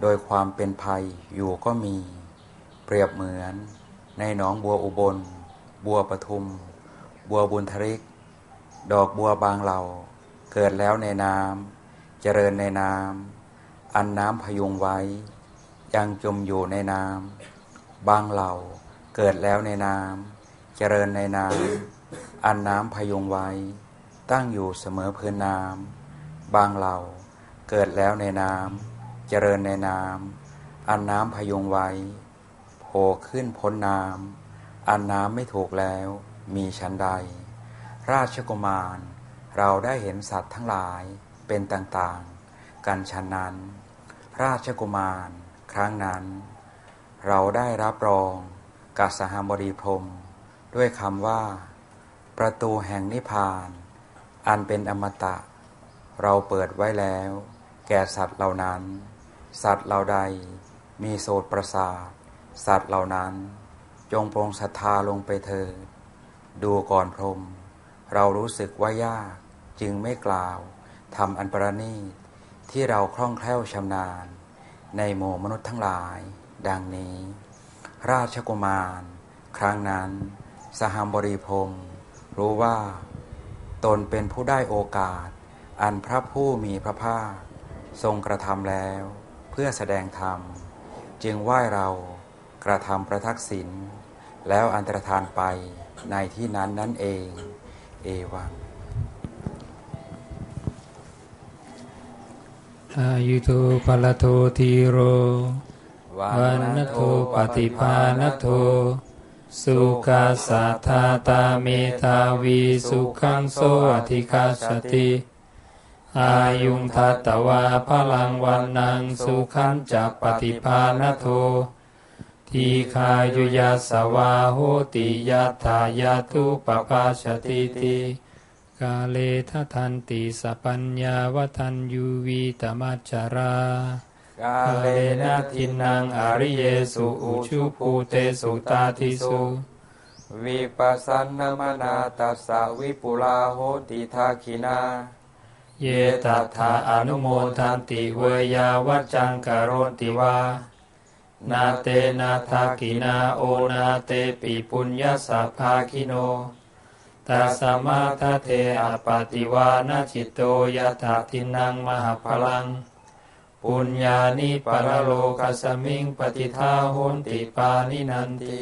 โดยความเป็นภัยอยู่ก็มี เปรียบเหมือน ในหนองบัวอุบล บัวปทุม บัวบุญทริก ดอกบัวบางเหล่า เกิดแล้วในน้ำเจริญในน้ำอันน้ำพยุงไว้ ยังจมอยู่ในน้ำบางเหล่าเกิดแล้วในน้ำเจริญในน้ำอันน้ำพยุงไว้ ตั้งอยู่เสมอพื้นน้ำบางเหล่าเกิดแล้วในน้ำเจริญในน้ำอันน้ำพยุงไว้โผล่ขึ้นพ้นน้ำอันน้ำไม่ถูกแล้วมีชั้นใด ราชกุมาร เราได้เห็นสัตว์ทั้งหลายเป็นต่างๆ กันชั้นนั้น ราชกุมาร ครั้งนั้น เราได้รับรองกัสหบดีพรม ด้วยคำว่า ประตูแห่งนิพพาน อันเป็นอมตะ เราเปิดไว้แล้ว แก่สัตว์เหล่านั้น สัตว์เหล่าใดมีโสตประสาท สัตว์เหล่านั้น จงปรงศรัทธาลงไปเถิดดูก่อนพรม เรารู้สึกว่ายาก จึงไม่กล่าวทำอันประณีตที่เราคล่องแคล่วชำนาญ ในหมู่มนุษย์ทั้งหลาย ดังนี้ ราชกุมาร ครั้งนั้น สหมบริพมรู้ว่า ตนเป็นผู้ได้โอกาส อันพระผู้มีพระภาค ทรงกระทำแล้ว เพื่อแสดงธรรม จึงไหว้เรากระทำประทักษิณแล้วอันตรธานไปในที่นั้นนั่นเอง เอวัง อายุโทปลโททีโรวันนโทปฏิภาณโท สุขาสัทธาตาเมตาวีสุขังโสอธิคาสติ อายุงทัตตวาพลังวันนังสุขันจักปฏิภาณโท ทีคายุยาสวาโหติยัตถายาทุปปาชติติ กาเลทะทันติสปัญญาวทันยูวีตมัจจารากาเลนะทินังอริเยสุอุชุภูเตสุตาทิสุวิปัสสนมนาตัสสะวิปุลาโหติทาคินา เยตัทธาอนุโมทันติเวยาวัจจังกโรติวานาเตนาทากินาโอนาเตปิปุญญาสัพพาคิโน ตัสมาทเทอปติวานาจิตโตยถาทินังมหาพลัง ปุญญานิปรโลกัสมิงปฏิทาโหนติปานินันติ